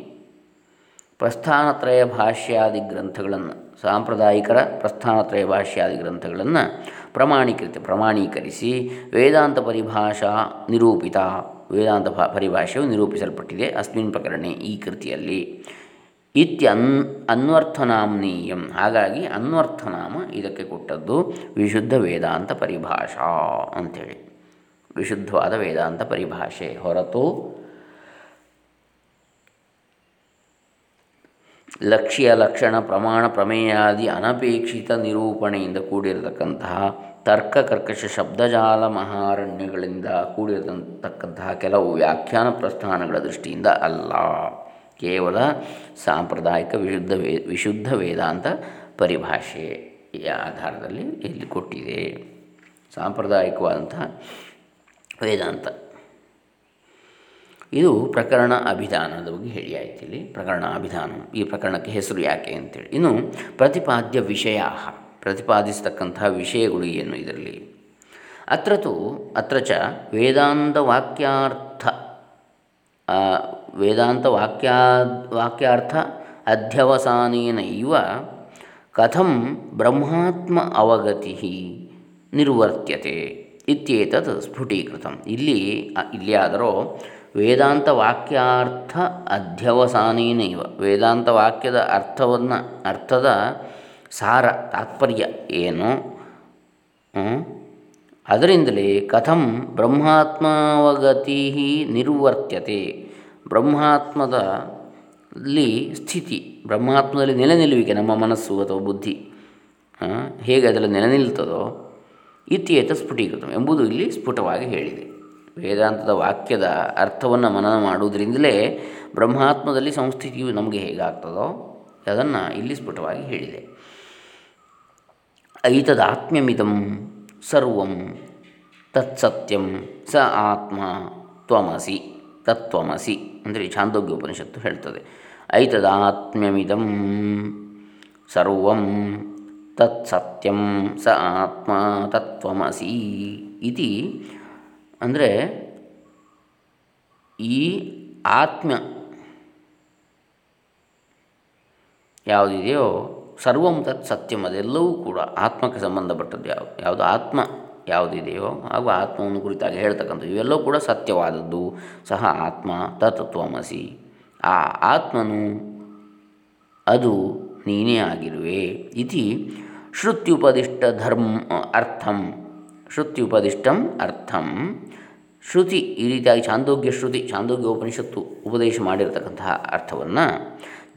ಪ್ರಸ್ಥಾನತ್ರಯ ಭಾಷ್ಯಾದಿ ಗ್ರಂಥಗಳನ್ನು, ಸಾಂಪ್ರದಾಯಿಕರ ಪ್ರಸ್ಥಾನತ್ರಯ ಭಾಷ್ಯಾದಿ ಗ್ರಂಥಗಳನ್ನು ಪ್ರಮಾಣೀಕೃತ, ಪ್ರಮಾಣೀಕರಿಸಿ ವೇದಾಂತ ಪರಿಭಾಷಾ ನಿರೂಪಿತ, ವೇದಾಂತ ಪರಿಭಾಷೆಯು ನಿರೂಪಿಸಲ್ಪಟ್ಟಿದೆ ಅಸ್ಮಿನ್ ಪ್ರಕರಣ ಈ ಕೃತಿಯಲ್ಲಿ. ಇತ್ಯನ್, ಅನ್ವರ್ಥನಾಮ್ನೀಯಂ. ಹಾಗಾಗಿ ಅನ್ವರ್ಥನಾಮ ಇದಕ್ಕೆ ಕೊಟ್ಟದ್ದು ವಿಶುದ್ಧ ವೇದಾಂತ ಪರಿಭಾಷಾ ಅಂಥೇಳಿ ವಿಶುದ್ಧವಾದ ವೇದಾಂತ ಪರಿಭಾಷೆ ಹೊರತು ಲಕ್ಷ್ಯ, ಲಕ್ಷಣ, ಪ್ರಮಾಣ, ಪ್ರಮೇಯಾದಿ ಅನಪೇಕ್ಷಿತ ನಿರೂಪಣೆಯಿಂದ ಕೂಡಿರತಕ್ಕಂತಹ ತರ್ಕ, ಕರ್ಕಶ, ಶಬ್ದಜಾಲ ಮಹಾರಣ್ಯಗಳಿಂದ ಕೂಡಿರತಕ್ಕಂತಹ ಕೆಲವು ವ್ಯಾಖ್ಯಾನ ಪ್ರಸ್ಥಾನಗಳ ದೃಷ್ಟಿಯಿಂದ ಅಲ್ಲ. ಕೇವಲ ಸಾಂಪ್ರದಾಯಿಕ ವಿಶುದ್ಧ ವೇ, ವಿಶುದ್ಧ ವೇದಾಂತ ಪರಿಭಾಷೆಯ ಆಧಾರದಲ್ಲಿ ಇಲ್ಲಿ ಕೊಟ್ಟಿದೆ. ಸಾಂಪ್ರದಾಯಿಕವಾದಂತಹ ವೇದಾಂತ ಇದು ಪ್ರಕರಣ ಅಭಿಧಾನದ ಬಗ್ಗೆ ಹೇಳಿ ಆಯ್ತು ಇಲ್ಲಿ. ಪ್ರಕರಣ ಅಭಿಧಾನ. ಈ ಪ್ರಕರಣಕ್ಕೆ ಹೆಸರು ಯಾಕೆ ಅಂತೇಳಿ. ಇನ್ನು ಪ್ರತಿಪಾದ್ಯ ವಿಷಯ ಪ್ರತಿಪಾದಿಸತಕ್ಕಂತಹ ವಿಷಯಗಳು ಏನು ಇದರಲ್ಲಿ? ಅತ್ರ ತು, ಅತ್ರ ಚ ವೇದಾಂತ ವಾಕ್ಯಾರ್ಥ ವೇದಾಂತ ವಾಕ್ಯಾ, ವಾಕ್ಯಾರ್ಥ ಅಧ್ಯವಸಾನೇನ ಇವ ಕಥಂ ಬ್ರಹ್ಮಾತ್ಮ ಅವಗತಿ ನಿರ್ವರ್ತ್ಯತೆ. ಇತ್ಯೇತತ್ ಸ್ಫುಟೀಕೃತ. ಇಲ್ಲಿ ಇಲ್ಲಿಯಾದರೂ ವೇದಾಂತ ವಾಕ್ಯಾರ್ಥ ಅಧ್ಯವಸಾನೇನೈವ. ವೇದಾಂತ ವಾಕ್ಯದ ಅರ್ಥವನ್ನು, ಅರ್ಥದ ಸಾರ, ತಾತ್ಪರ್ಯ ಏನು? ಅದರಿಂದಲೇ ಕಥಂ ಬ್ರಹ್ಮಾತ್ಮಾವಗತಿ ನಿರ್ವರ್ತ್ಯತೆ. ಬ್ರಹ್ಮಾತ್ಮದಲ್ಲಿ ಸ್ಥಿತಿ, ಬ್ರಹ್ಮಾತ್ಮದಲ್ಲಿ ನೆಲೆ ನಿಲ್ಲುವಿಕೆ ನಮ್ಮ ಮನಸ್ಸು ಅಥವಾ ಬುದ್ಧಿ. ಹೇಗೆ ಅದರಲ್ಲಿ ನೆಲೆ ನಿಲ್ತದೋ ಇತ್ಯೇತ ಸ್ಫುಟೀಕೃತ ಎಂಬುದು ಇಲ್ಲಿ ಸ್ಫುಟವಾಗಿ ಹೇಳಿದೆ. ವೇದಾಂತದ ವಾಕ್ಯದ ಅರ್ಥವನ್ನು ಮನನ ಮಾಡುವುದರಿಂದಲೇ ಬ್ರಹ್ಮಾತ್ಮದಲ್ಲಿ ಸಂಸ್ಥಿತಿಯು ನಮಗೆ ಹೇಗಾಗ್ತದೋ ಅದನ್ನು ಇಲ್ಲಿ ಸ್ಫುಟವಾಗಿ ಹೇಳಿದೆ. ಐತದಾತ್ಮ್ಯಮಿದಂ ಸರ್ವಂ ತತ್ಸತ್ಯಂ ಸ ಆತ್ಮ ತ್ವಮಸಿ ತತ್ವಮಸಿ ಅಂದರೆ ಛಾಂದೋಗ್ಯ ಉಪನಿಷತ್ತು ಹೇಳ್ತದೆ. ಐತದಾತ್ಮ್ಯಮಿದಂ ಸರ್ವಂ ತತ್ಸತ್ಯಂ ಸ ಆತ್ಮ ತತ್ವಮಸಿ ಇತಿ. ಅಂದರೆ ಈ ಆತ್ಮ ಯಾವುದಿದೆಯೋ ಸರ್ವಂ ತತ್ ಸತ್ಯಂ ಅದೆಲ್ಲವೂ ಕೂಡ ಆತ್ಮಕ್ಕೆ ಸಂಬಂಧಪಟ್ಟದ್ದು ಯಾವ, ಯಾವುದು ಆತ್ಮ ಯಾವುದಿದೆಯೋ ಹಾಗೂ ಆತ್ಮವನ್ನು ಕುರಿತಾಗಿ ಹೇಳ್ತಕ್ಕಂಥದ್ದು ಇವೆಲ್ಲವೂ ಕೂಡ ಸತ್ಯವಾದದ್ದು. ಸಹ ಆತ್ಮ ತತ್ವಮಸಿ. ಆ ಆತ್ಮನು ಅದು ನೀನೇ ಆಗಿರುವೆ. ಇತಿ ಧರ್ಮ ಅರ್ಥಂ. ಶ್ರುತ್ಯುಪದಿಷ್ಟಂ ಅರ್ಥಂ. ಶ್ರುತಿ, ಈ ರೀತಿಯಾಗಿ ಚಾಂದೋಗ್ಯ ಶ್ರುತಿ, ಚಾಂದೋಗ್ಯ ಉಪನಿಷತ್ತು ಉಪದೇಶ ಮಾಡಿರತಕ್ಕಂತಹ ಅರ್ಥವನ್ನು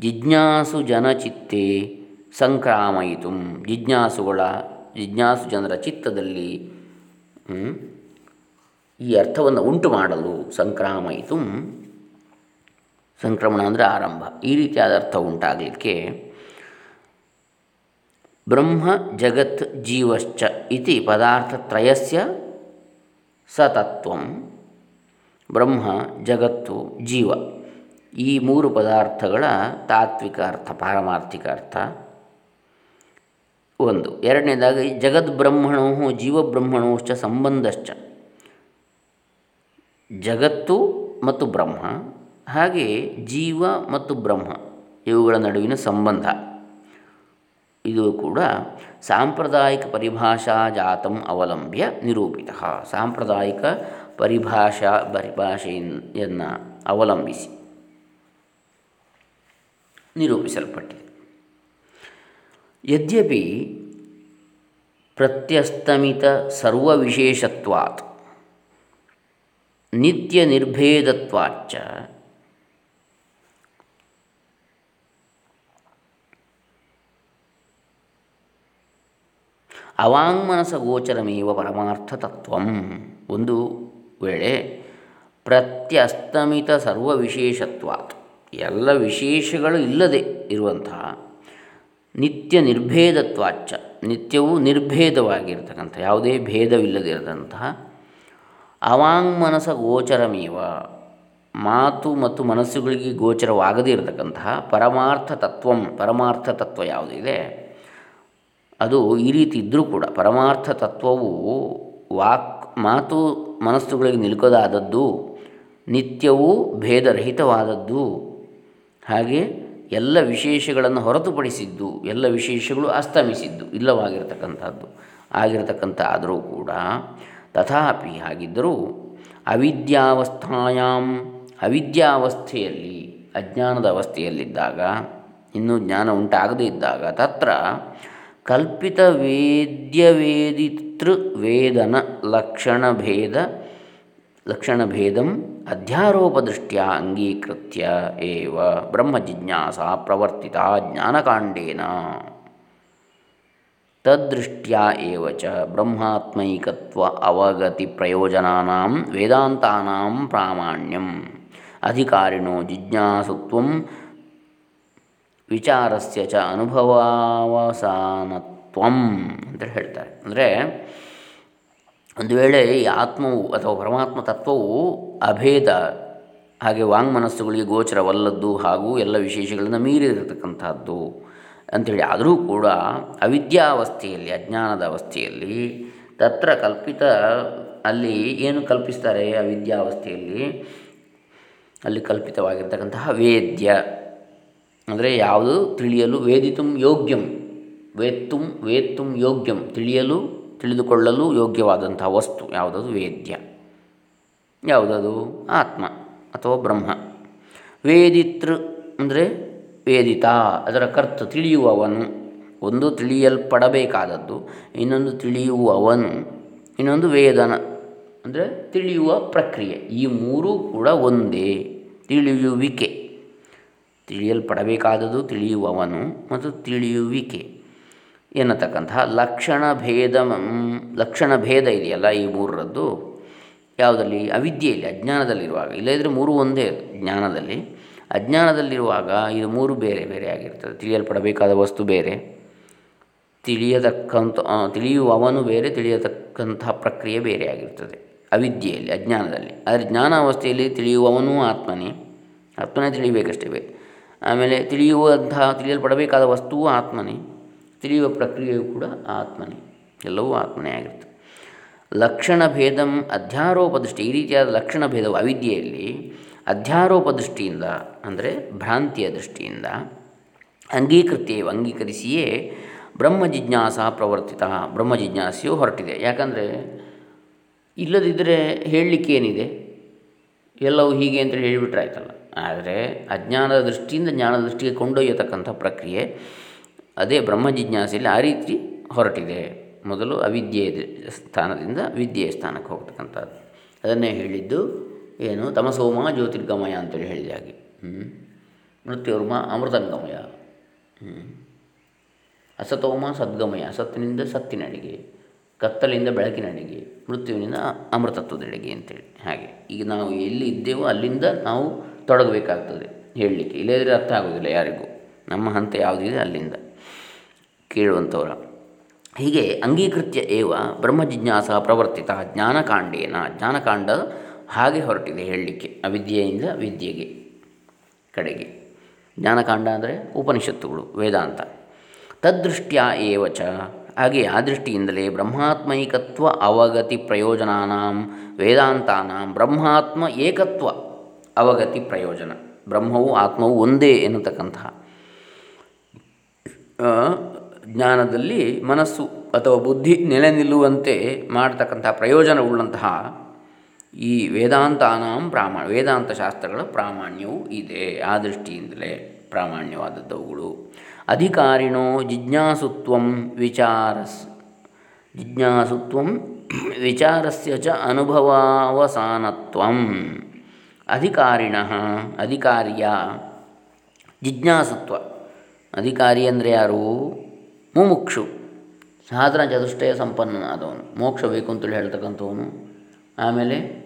ಜಿಜ್ಞಾಸು ಜನಚಿತ್ತೆ ಸಂಕ್ರಾಮಯಿತು. ಜಿಜ್ಞಾಸುಗಳ, ಜಿಜ್ಞಾಸು ಜನರ ಚಿತ್ತದಲ್ಲಿ ಈ ಅರ್ಥವನ್ನು ಉಂಟು ಮಾಡಲು ಸಂಕ್ರಾಮಯಿತು. ಸಂಕ್ರಮಣ ಅಂದರೆ ಆರಂಭ. ಈ ರೀತಿಯಾದ ಅರ್ಥ ಉಂಟಾಗಲಿಕ್ಕೆ ಬ್ರಹ್ಮ ಜಗತ್ ಜೀವಶ್ಚ ಇತಿ ಪದಾರ್ಥತ್ರಯಸ್ಯ ಸತತ್ವಂ. ಬ್ರಹ್ಮ ಜಗತ್ತು ಜೀವ. ಈ ಮೂರು ಪದಾರ್ಥಗಳ ತಾತ್ವಿಕ ಅರ್ಥ, ಪಾರಮಾರ್ಥಿಕ ಅರ್ಥ. ಒಂದು. ಎರಡನೇದಾಗಿ ಜಗದ್ಬ್ರಹ್ಮಣೋ ಜೀವಬ್ರಹ್ಮಣೋಶ್ಚ ಸಂಬಂಧಶ್ಚ. ಜಗತ್ತು ಮತ್ತು ಬ್ರಹ್ಮ. ಹಾಗೆ ಜೀವ ಮತ್ತು ಬ್ರಹ್ಮ, ಇವುಗಳ ನಡುವಿನ ಸಂಬಂಧ. ಇದು ಕೂಡ ಸಾಂಪ್ರದಾಯಿಕ ಪರಿಭಾಷಾ ಜಾತಂ ಅವಲಂಬ್ಯ ನಿರೂಪಿತ. ಸಾಂಪ್ರದಾಯಿಕ ಪರಿಭಾಷಾ ಪರಿಭಾಷೆಯನ್ನು ಅವಲಂಬಿಸಿ ನಿರೂಪಿಸಲ್ಪಟ್ಟಿದೆ. ಯದ್ಯಪಿ ಪ್ರತ್ಯಸ್ತಮಿತ ಸರ್ವವಿಶೇಷತ್ವಾತ್ ನಿತ್ಯ ನಿರ್ಭೇದತ್ವಾಚ್ಚ ಅವಾಂಗ್ಮನಸ ಗೋಚರಮೇವ ಪರಮಾರ್ಥ ತತ್ವ. ಒಂದು ವೇಳೆ ಪ್ರತ್ಯಸ್ತಮಿತ ಸರ್ವ ವಿಶೇಷತ್ವಾತ್, ಎಲ್ಲ ವಿಶೇಷಗಳು ಇಲ್ಲದೆ ಇರುವಂತಹ ನಿತ್ಯ ನಿರ್ಭೇದತ್ವಾಚ್ಚ, ನಿತ್ಯವೂ ನಿರ್ಭೇದವಾಗಿರ್ತಕ್ಕಂಥ, ಯಾವುದೇ ಭೇದವಿಲ್ಲದಿರದಂತಹ ಅವಾಂಗ್ಮನಸ ಗೋಚರಮೇವ, ಮಾತು ಮತ್ತು ಮನಸ್ಸುಗಳಿಗೆ ಗೋಚರವಾಗದೇ ಇರತಕ್ಕಂತಹ ಪರಮಾರ್ಥ ತತ್ವಂ, ಪರಮಾರ್ಥ ತತ್ವ ಯಾವುದಿದೆ? ಅದು ಈ ರೀತಿ ಇದ್ದರೂ ಕೂಡ ಪರಮಾರ್ಥ ತತ್ವವು ವಾಕ್ ಮಾತು ಮನಸ್ಸುಗಳಿಗೆ ನಿಲುಕದಾದದ್ದು, ನಿತ್ಯವೂ ಭೇದರಹಿತವಾದದ್ದು. ಹಾಗೆ ಎಲ್ಲ ವಿಶೇಷಗಳನ್ನು ಹೊರತುಪಡಿಸಿದ್ದು, ಎಲ್ಲ ವಿಶೇಷಗಳು ಅಸ್ತಮಿಸಿದ್ದು, ಇಲ್ಲವಾಗಿರತಕ್ಕಂಥದ್ದು, ಆಗಿರತಕ್ಕಂಥ ಆದರೂ ಕೂಡ. ತಥಾಪಿ ಹಾಗಿದ್ದರೂ ಅವಿದ್ಯಾವಸ್ಥಾಯಾಂ, ಅವಿದ್ಯಾವಸ್ಥೆಯಲ್ಲಿ, ಅಜ್ಞಾನದ ಅವಸ್ಥೆಯಲ್ಲಿದ್ದಾಗ, ಇನ್ನೂ ಜ್ಞಾನ ಉಂಟಾಗದೇ ಇದ್ದಾಗ ತತ್ರ ಲಕ್ಷಣಭೇದ ಲಕ್ಷಣಭೇದಂ ಅಧ್ಯಾರೋಪದೃಷ್ಟ್ಯ ಅಂಗೀಕೃತ್ಯ ಏವ ಬ್ರಹ್ಮಜಿಜ್ಞಾಸ ಪ್ರವರ್ತಿತ ಜ್ಞಾನಕಾಂಡೇನ. ತದ್ದೃಷ್ಟ್ಯಾ ಏವ ಚ ಬ್ರಹ್ಮಾತ್ಮೈಕತ್ವ ಅವಗತಿ ಪ್ರಯೋಜನಾನಾಂ ವೇದಾಂತಾನಾಂ ಪ್ರಾಮಾಣ್ಯಂ. ಅಧಿಕಾರಿಣೋ ಜಿಜ್ಞಾಸುತ್ವಂ ವಿಚಾರಸ್ಯ ಚ ಅನುಭವಾವಸಾನತ್ವಂ ಅಂತ ಹೇಳ್ತಾರೆ. ಅಂದರೆ ಒಂದು ವೇಳೆ ಈ ಆತ್ಮವು ಅಥವಾ ಪರಮಾತ್ಮ ತತ್ವವು ಅಭೇದ ಹಾಗೆ ವಾಂಗ್ಮನಸ್ಸುಗಳಿಗೆ ಗೋಚರವಲ್ಲದ್ದು ಹಾಗೂ ಎಲ್ಲ ವಿಶೇಷಗಳನ್ನು ಮೀರಿರತಕ್ಕಂಥದ್ದು ಅಂಥೇಳಿ ಆದರೂ ಕೂಡ ಅವಿದ್ಯಾವಸ್ಥೆಯಲ್ಲಿ, ಅಜ್ಞಾನದ ಅವಸ್ಥೆಯಲ್ಲಿ, ತತ್ರ ಕಲ್ಪಿತ ಅಲ್ಲಿ ಏನು ಕಲ್ಪಿಸ್ತಾರೆ ಅವಿದ್ಯಾವಸ್ಥೆಯಲ್ಲಿ? ಅಲ್ಲಿ ಕಲ್ಪಿತವಾಗಿರ್ತಕ್ಕಂತಹ ವೇದ್ಯ. ಅಂದರೆ ಯಾವುದು ತಿಳಿಯಲು ವೇದಿತುಂ ಯೋಗ್ಯಂ. ವೇತ್ತುಂ ವೇತ್ತುಂ ಯೋಗ್ಯಂ. ತಿಳಿಯಲು, ತಿಳಿದುಕೊಳ್ಳಲು ಯೋಗ್ಯವಾದಂತಹ ವಸ್ತು ಯಾವುದದು? ವೇದ್ಯ. ಯಾವುದದು? ಆತ್ಮ ಅಥವಾ ಬ್ರಹ್ಮ. ವೇದಿತೃ ಅಂದರೆ ವೇದಿತ, ಅದರ ಕರ್ತ ತಿಳಿಯುವವನು. ಒಂದು ತಿಳಿಯಲ್ಪಡಬೇಕಾದದ್ದು, ಇನ್ನೊಂದು ತಿಳಿಯುವವನು. ಇನ್ನೊಂದು ವೇದನ ಅಂದರೆ ತಿಳಿಯುವ ಪ್ರಕ್ರಿಯೆ. ಈ ಮೂರೂ ಕೂಡ ಒಂದೇ. ತಿಳಿಯುವಿಕೆ. ತಿಳಿಯಲ್ಪಡಬೇಕಾದದ್ದು ತಿಳಿಯುವವನು ಮತ್ತು ತಿಳಿಯುವಿಕೆ ಎನ್ನತಕ್ಕಂತಹ ಲಕ್ಷಣ ಭೇದ ಲಕ್ಷಣ ಭೇದ ಇದೆಯಲ್ಲ ಈ ಮೂರರದ್ದು. ಯಾವುದರಲ್ಲಿ ಅವಿದ್ಯೆಯಲ್ಲಿ, ಅಜ್ಞಾನದಲ್ಲಿರುವಾಗ. ಇಲ್ಲದಿದ್ದರೆ ಮೂರು ಒಂದೇ ಜ್ಞಾನದಲ್ಲಿ. ಅಜ್ಞಾನದಲ್ಲಿರುವಾಗ ಇದು ಮೂರು ಬೇರೆ ಬೇರೆ ಆಗಿರ್ತದೆ. ತಿಳಿಯಲ್ಪಡಬೇಕಾದ ವಸ್ತು ಬೇರೆ. ತಿಳಿಯತಕ್ಕಂಥ ತಿಳಿಯುವವನು ಬೇರೆ, ತಿಳಿಯತಕ್ಕಂತಹ ಪ್ರಕ್ರಿಯೆ ಬೇರೆ ಆಗಿರ್ತದೆ. ಅವಿದ್ಯೆಯಲ್ಲಿ, ಅಜ್ಞಾನದಲ್ಲಿ. ಆದರೆ ಜ್ಞಾನ ಅವಸ್ಥೆಯಲ್ಲಿ ತಿಳಿಯುವವನೂ ಆತ್ಮನೇ. ಆತ್ಮನೇ ತಿಳಿಯಬೇಕಷ್ಟೇ ಬೇರೆ. ಆಮೇಲೆ ತಿಳಿಯುವಂತಹ, ತಿಳಿಯಲ್ಪಡಬೇಕಾದ ವಸ್ತುವು ಆತ್ಮನೇ. ತಿಳಿಯುವ ಪ್ರಕ್ರಿಯೆಯು ಕೂಡ ಆತ್ಮನೇ. ಎಲ್ಲವೂ ಆತ್ಮನೇ ಆಗಿರ್ತದೆ ಲಕ್ಷಣ ಭೇದಂ ಅಧ್ಯಾರೋಪದೃಷ್ಟಿ ಈ ರೀತಿಯಾದ ಲಕ್ಷಣ ಭೇದವು ಅವಿದ್ಯೆಯಲ್ಲಿ, ಅಧ್ಯಾರೋಪ ದೃಷ್ಟಿಯಿಂದ ಅಂದರೆ ಭ್ರಾಂತಿಯ ದೃಷ್ಟಿಯಿಂದ ಅಂಗೀಕೃತ್ಯ ಅಂಗೀಕರಿಸಿಯೇ ಬ್ರಹ್ಮ ಜಿಜ್ಞಾಸ ಪ್ರವರ್ತಿತ, ಬ್ರಹ್ಮ ಜಿಜ್ಞಾಸೆಯು ಹೊರಟಿದೆ. ಯಾಕಂದರೆ ಇಲ್ಲದಿದ್ದರೆ ಹೇಳಲಿಕ್ಕೆ ಏನಿದೆ ಎಲ್ಲವೂ ಹೀಗೆ ಅಂತೇಳಿ ಹೇಳಿಬಿಟ್ರೆ ಆಯ್ತಲ್ಲ. ಆದರೆ ಅಜ್ಞಾನದ ದೃಷ್ಟಿಯಿಂದ ಜ್ಞಾನದ ದೃಷ್ಟಿಗೆ ಕೊಂಡೊಯ್ಯತಕ್ಕಂಥ ಪ್ರಕ್ರಿಯೆ ಅದೇ ಬ್ರಹ್ಮ ಜಿಜ್ಞಾಸೆಯಲ್ಲಿ ಆ ರೀತಿ ಹೊರಟಿದೆ. ಮೊದಲು ಅವಿದ್ಯೆಯ ಸ್ಥಾನದಿಂದ ವಿದ್ಯೆಯ ಸ್ಥಾನಕ್ಕೆ ಹೋಗ್ತಕ್ಕಂಥದ್ದು. ಅದನ್ನೇ ಹೇಳಿದ್ದು ಏನು? ತಮಸೋಮ ಜ್ಯೋತಿರ್ಗಮಯ ಅಂತೇಳಿ ಹೇಳಿದೆ ಹಾಗೆ. ಹ್ಞೂ ಮೃತ್ಯುರ್ಮ ಅಮೃತಂಗಮಯ. ಅಸತೋಮ ಸದ್ಗಮಯ. ಸತ್ತಿನಿಂದ ಸತ್ತಿನಡೆಗೆ. ಕತ್ತಲಿಂದ ಬೆಳಕಿನಡೆಗೆ. ಮೃತ್ಯುವಿನಿಂದ ಅಮೃತತ್ವದೆಡೆಗೆ ಅಂತೇಳಿ. ಹಾಗೆ. ಈಗ ನಾವು ಎಲ್ಲಿ ಇದ್ದೇವೋ ಅಲ್ಲಿಂದ ನಾವು ತೊಡಗಬೇಕಾಗ್ತದೆ ಹೇಳಲಿಕ್ಕೆ. ಇಲ್ಲದಿದ್ದರೆ ಅರ್ಥ ಆಗೋದಿಲ್ಲ ಯಾರಿಗೂ. ನಮ್ಮ ಹಂತ ಯಾವುದಿದೆ ಅಲ್ಲಿಂದ. ಕೇಳುವಂಥವರ ಹೀಗೆ ಅಂಗೀಕೃತ್ಯ ಏವ ಬ್ರಹ್ಮ ಜಿಜ್ಞಾಸ ಪ್ರವರ್ತಿತ ಜ್ಞಾನಕಾಂಡೇನ. ಜ್ಞಾನಕಾಂಡ ಹಾಗೆ ಹೊರಟಿದೆ ಹೇಳಲಿಕ್ಕೆ ಅವಿದ್ಯೆಯಿಂದ ವಿದ್ಯೆಗೆ ಕಡೆಗೆ. ಜ್ಞಾನಕಾಂಡ ಅಂದರೆ ಉಪನಿಷತ್ತುಗಳು, ವೇದಾಂತ. ತದ್ದೃಷ್ಟ್ಯ ಏವಚ. ಹಾಗೆ ಆ ದೃಷ್ಟಿಯಿಂದಲೇ ಬ್ರಹ್ಮಾತ್ಮೈಕತ್ವ ಅವಗತಿ ಪ್ರಯೋಜನಾನಾಂ, ವೇದಾಂತಾನಾಂ, ಬ್ರಹ್ಮಾತ್ಮ ಏಕತ್ವ. ಅವಗತಿ ಪ್ರಯೋಜನ. ಬ್ರಹ್ಮವು ಆತ್ಮವು ಒಂದೇ ಎನ್ನುತಕ್ಕಂತಹ ಜ್ಞಾನದಲ್ಲಿ ಮನಸ್ಸು ಅಥವಾ ಬುದ್ಧಿ ನೆಲೆ ನಿಲ್ಲುವಂತೆ ಮಾಡತಕ್ಕಂತಹ ಪ್ರಯೋಜನವುಳ್ಳಂತಹ ಈ ವೇದಾಂತಾನಾಂ ಪ್ರಾಮಾ, ವೇದಾಂತ ಶಾಸ್ತ್ರಗಳ ಪ್ರಾಮಾಣ್ಯವು ಇದೆ. ಆ ದೃಷ್ಟಿಯಿಂದಲೇ ಪ್ರಾಮಾಣ್ಯವಾದದ್ದವುಗಳು. ಅಧಿಕಾರಿಣೋ ಜಿಜ್ಞಾಸುತ್ವ ವಿಚಾರಸ್, ಜಿಜ್ಞಾಸುತ್ವ ವಿಚಾರಸ್ಯ ಚ ಅನುಭವಾವಸಾನತ್ವಂ. ಅಧಿಕಾರಿಣ, ಅಧಿಕಾರಿಯ ಜಿಜ್ಞಾಸತ್ವ. ಅಧಿಕಾರಿ ಅಂದರೆ ಯಾರು? ಮುಮುಕ್ಷು. ಸಾಧನ ಚತುಷ್ಟಯ ಸಂಪನ್ನನಾದವನು. ಮೋಕ್ಷ ಬೇಕು ಅಂತೇಳಿ ಹೇಳ್ತಕ್ಕಂಥವನು. ಆಮೇಲೆ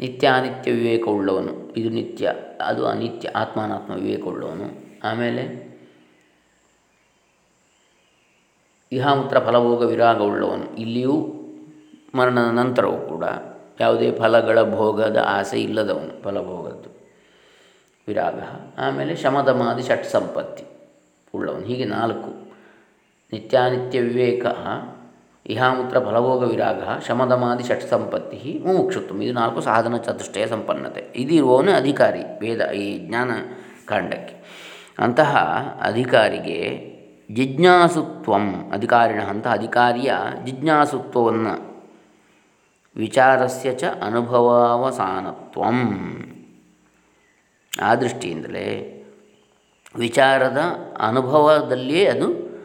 ನಿತ್ಯಾನಿತ್ಯ ವಿವೇಕವುಳ್ಳವನು. ಇದು ನಿತ್ಯ, ಅದು ಅನಿತ್ಯ, ಆತ್ಮಾನಾತ್ಮ ವಿವೇಕವುಳ್ಳವನು. ಆಮೇಲೆ ಇಹಾಮೂತ್ರ ಫಲಭೋಗ ವಿರಾಗವುಳ್ಳವನು. ಇಲ್ಲಿಯೂ ಮರಣದ ನಂತರವೂ ಕೂಡ ಯಾವುದೇ ಫಲಗಳ ಭೋಗದ ಆಸೆ ಇಲ್ಲದವನು, ಫಲಭೋಗದ್ದು. ವಿರಾಗ. ಆಮೇಲೆ ಶಮದಮಾದಿ ಷಟ್ ಸಂಪತ್ತಿ, ಉಳ್ಳವನು. ಹೀಗೆ ನಾಲ್ಕು. ನಿತ್ಯಾನಿತ್ಯ ವಿವೇಕ. ಇಹಾಮೂತ್ರ ಫಲಭೋಗ ವಿರಾಗ. ಶಮದಮಾದಿ ಷಟ್ ಸಂಪತ್ತಿ. ಮುಮುಕ್ಷುತ್ವ. ಇದು ನಾಲ್ಕು ಸಾಧನ ಚತುಷ್ಟಯ ಸಂಪನ್ನತೆ. ಇದಿರುವವನು ಅಧಿಕಾರಿ, ವೇದ, ಈ ಜ್ಞಾನ ಕಾಂಡಕ್ಕೆ. ಅಂತಹ ಅಧಿಕಾರಿಗೆ ಜಿಜ್ಞಾಸುತ್ವಂ ಅಧಿಕಾರಿಣ ಅಂತಹ ಅಧಿಕಾರಿಯ ಜಿಜ್ಞಾಸುತ್ವವನ್ನು ವಿಚಾರಸ್ಯ ಚ ಅನುಭವಾವಸಾನತ್ವಂ. ಆ ದೃಷ್ಟಿಯಿಂದಲೇ ವಿಚಾರದ ಅನುಭವದಲ್ಲಿಯೇ ಅದು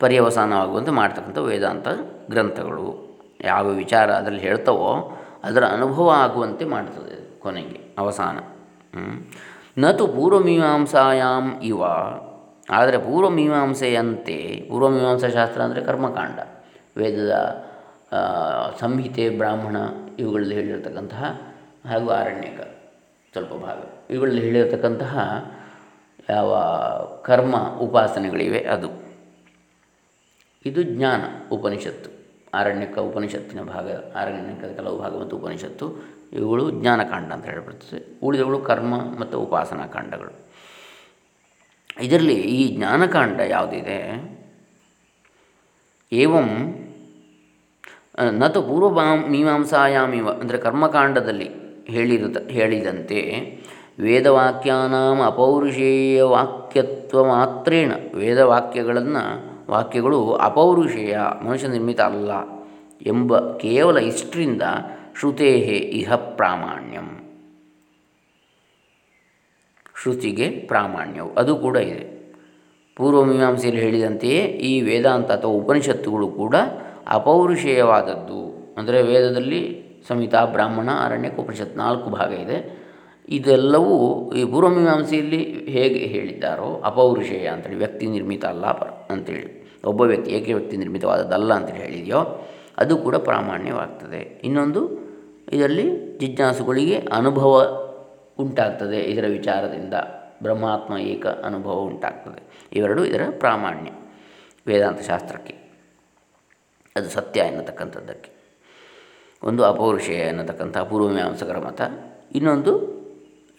ಪರ್ಯವಸಾನವಾಗುವಂತೆ ಮಾಡ್ತಕ್ಕಂಥ ವೇದಾಂತ ಗ್ರಂಥಗಳು. ಯಾವ ವಿಚಾರ ಅದರಲ್ಲಿ ಹೇಳ್ತವೋ ಅದರ ಅನುಭವ ಆಗುವಂತೆ ಮಾಡ್ತದೆ ಕೊನೆಗೆ, ಅವಸಾನ. ನತು ಪೂರ್ವಮೀಮಾಂಸಾಯಾಮ್ ಇವ. ಆದರೆ ಪೂರ್ವಮೀಮಾಂಸೆಯಂತೆ ಪೂರ್ವಮೀಮಾಂಸಾಶಾಸ್ತ್ರ ಅಂದರೆ ಕರ್ಮಕಾಂಡ. ವೇದದ ಸಂಹಿತೆ, ಬ್ರಾಹ್ಮಣ ಇವುಗಳಲ್ಲಿ ಹೇಳಿರತಕ್ಕಂತಹ ಹಾಗೂ ಆರಣ್ಯಕ ಸ್ವಲ್ಪ ಭಾಗ. ಇವುಗಳಲ್ಲಿ ಹೇಳಿರತಕ್ಕಂತಹ ಯಾವ ಕರ್ಮ ಉಪಾಸನೆಗಳಿವೆ ಅದು. ಇದು ಜ್ಞಾನ ಉಪನಿಷತ್ತು. ಆರಣ್ಯಕ ಉಪನಿಷತ್ತಿನ ಭಾಗ ಆರಣ್ಯಕದ ಕೆಲವು ಭಾಗ ಮತ್ತು ಉಪನಿಷತ್ತು, ಇವುಗಳು ಜ್ಞಾನಕಾಂಡ ಅಂತ ಹೇಳಬರ್ತದೆ ಉಳಿದವುಗಳು ಕರ್ಮ ಮತ್ತು ಉಪಾಸನಾ ಕಾಂಡಗಳು. ಇದರಲ್ಲಿ ಈ ಜ್ಞಾನಕಾಂಡ ಯಾವುದಿದೆ? ಏವಂ ನತು ಪೂರ್ವ ಮೀಮಾಂಸಾಯಾಮಿವ, ಅಂದರೆ ಕರ್ಮಕಾಂಡದಲ್ಲಿ ಹೇಳಿರುತ್ತ ಹೇಳಿದಂತೆ ವೇದವಾಕ್ಯಾನಾಂ ಅಪೌರುಷೇಯ ವಾಕ್ಯತ್ವ ಮಾತ್ರೇಣ ವೇದವಾಕ್ಯಗಳನ್ನು, ವಾಕ್ಯಗಳು ಅಪೌರುಷೇಯ ಮನುಷ್ಯ ನಿರ್ಮಿತ ಅಲ್ಲ ಎಂಬ ಕೇವಲ ಇಷ್ಟರಿಂದ ಶ್ರುತೇ ಇಹ ಪ್ರಾಮಾಣ್ಯಂ. ಶ್ರುತಿಗೆ ಪ್ರಾಮಾಣ್ಯವು, ಅದು ಕೂಡ ಇದೆ. ಪೂರ್ವಮೀಮಾಂಸೆಯಲ್ಲಿ ಹೇಳಿದಂತೆಯೇ ಈ ವೇದಾಂತ ಅಥವಾ ಉಪನಿಷತ್ತುಗಳು ಕೂಡ ಅಪೌರುಷೇಯವಾದದ್ದು. ಅಂದರೆ ವೇದದಲ್ಲಿ ಸಂಹಿತಾ, ಬ್ರಾಹ್ಮಣ ಅರಣ್ಯಕ ಉಪನಿಷತ್ ನಾಲ್ಕು ಭಾಗ ಇದೆ. ಇದೆಲ್ಲವೂ ಈ ಪೂರ್ವಮೀಮಾಂಸೆಯಲ್ಲಿ ಹೇಗೆ ಹೇಳಿದ್ದಾರೋ ಅಪೌರುಷೇಯ ಅಂತೇಳಿ, ವ್ಯಕ್ತಿ ನಿರ್ಮಿತ ಅಲ್ಲ ಪರ ಅಂತೇಳಿ. ಒಬ್ಬ ವ್ಯಕ್ತಿ, ಏಕೆ ವ್ಯಕ್ತಿ ನಿರ್ಮಿತವಾದದ್ದಲ್ಲ ಅಂತೇಳಿ ಹೇಳಿದೆಯೋ, ಅದು ಕೂಡ ಪ್ರಾಮಾಣ್ಯವಾಗ್ತದೆ. ಇನ್ನೊಂದು, ಇದರಲ್ಲಿ ಜಿಜ್ಞಾಸುಗಳಿಗೆ ಅನುಭವ ಉಂಟಾಗ್ತದೆ, ಇದರ ವಿಚಾರದಿಂದ. ಬ್ರಹ್ಮಾತ್ಮ ಏಕ ಅನುಭವ ಉಂಟಾಗ್ತದೆ. ಇವೆರಡು ಇದರ ಪ್ರಾಮಾಣ್ಯ ವೇದಾಂತ ಶಾಸ್ತ್ರಕ್ಕೆ ಅದು ಸತ್ಯ ಎನ್ನತಕ್ಕಂಥದ್ದಕ್ಕೆ. ಒಂದು ಅಪೌರುಷೇಯ ಎನ್ನತಕ್ಕಂಥ ಪೂರ್ವಮೀಮಾಂಸಕರ ಮತ. ಇನ್ನೊಂದು,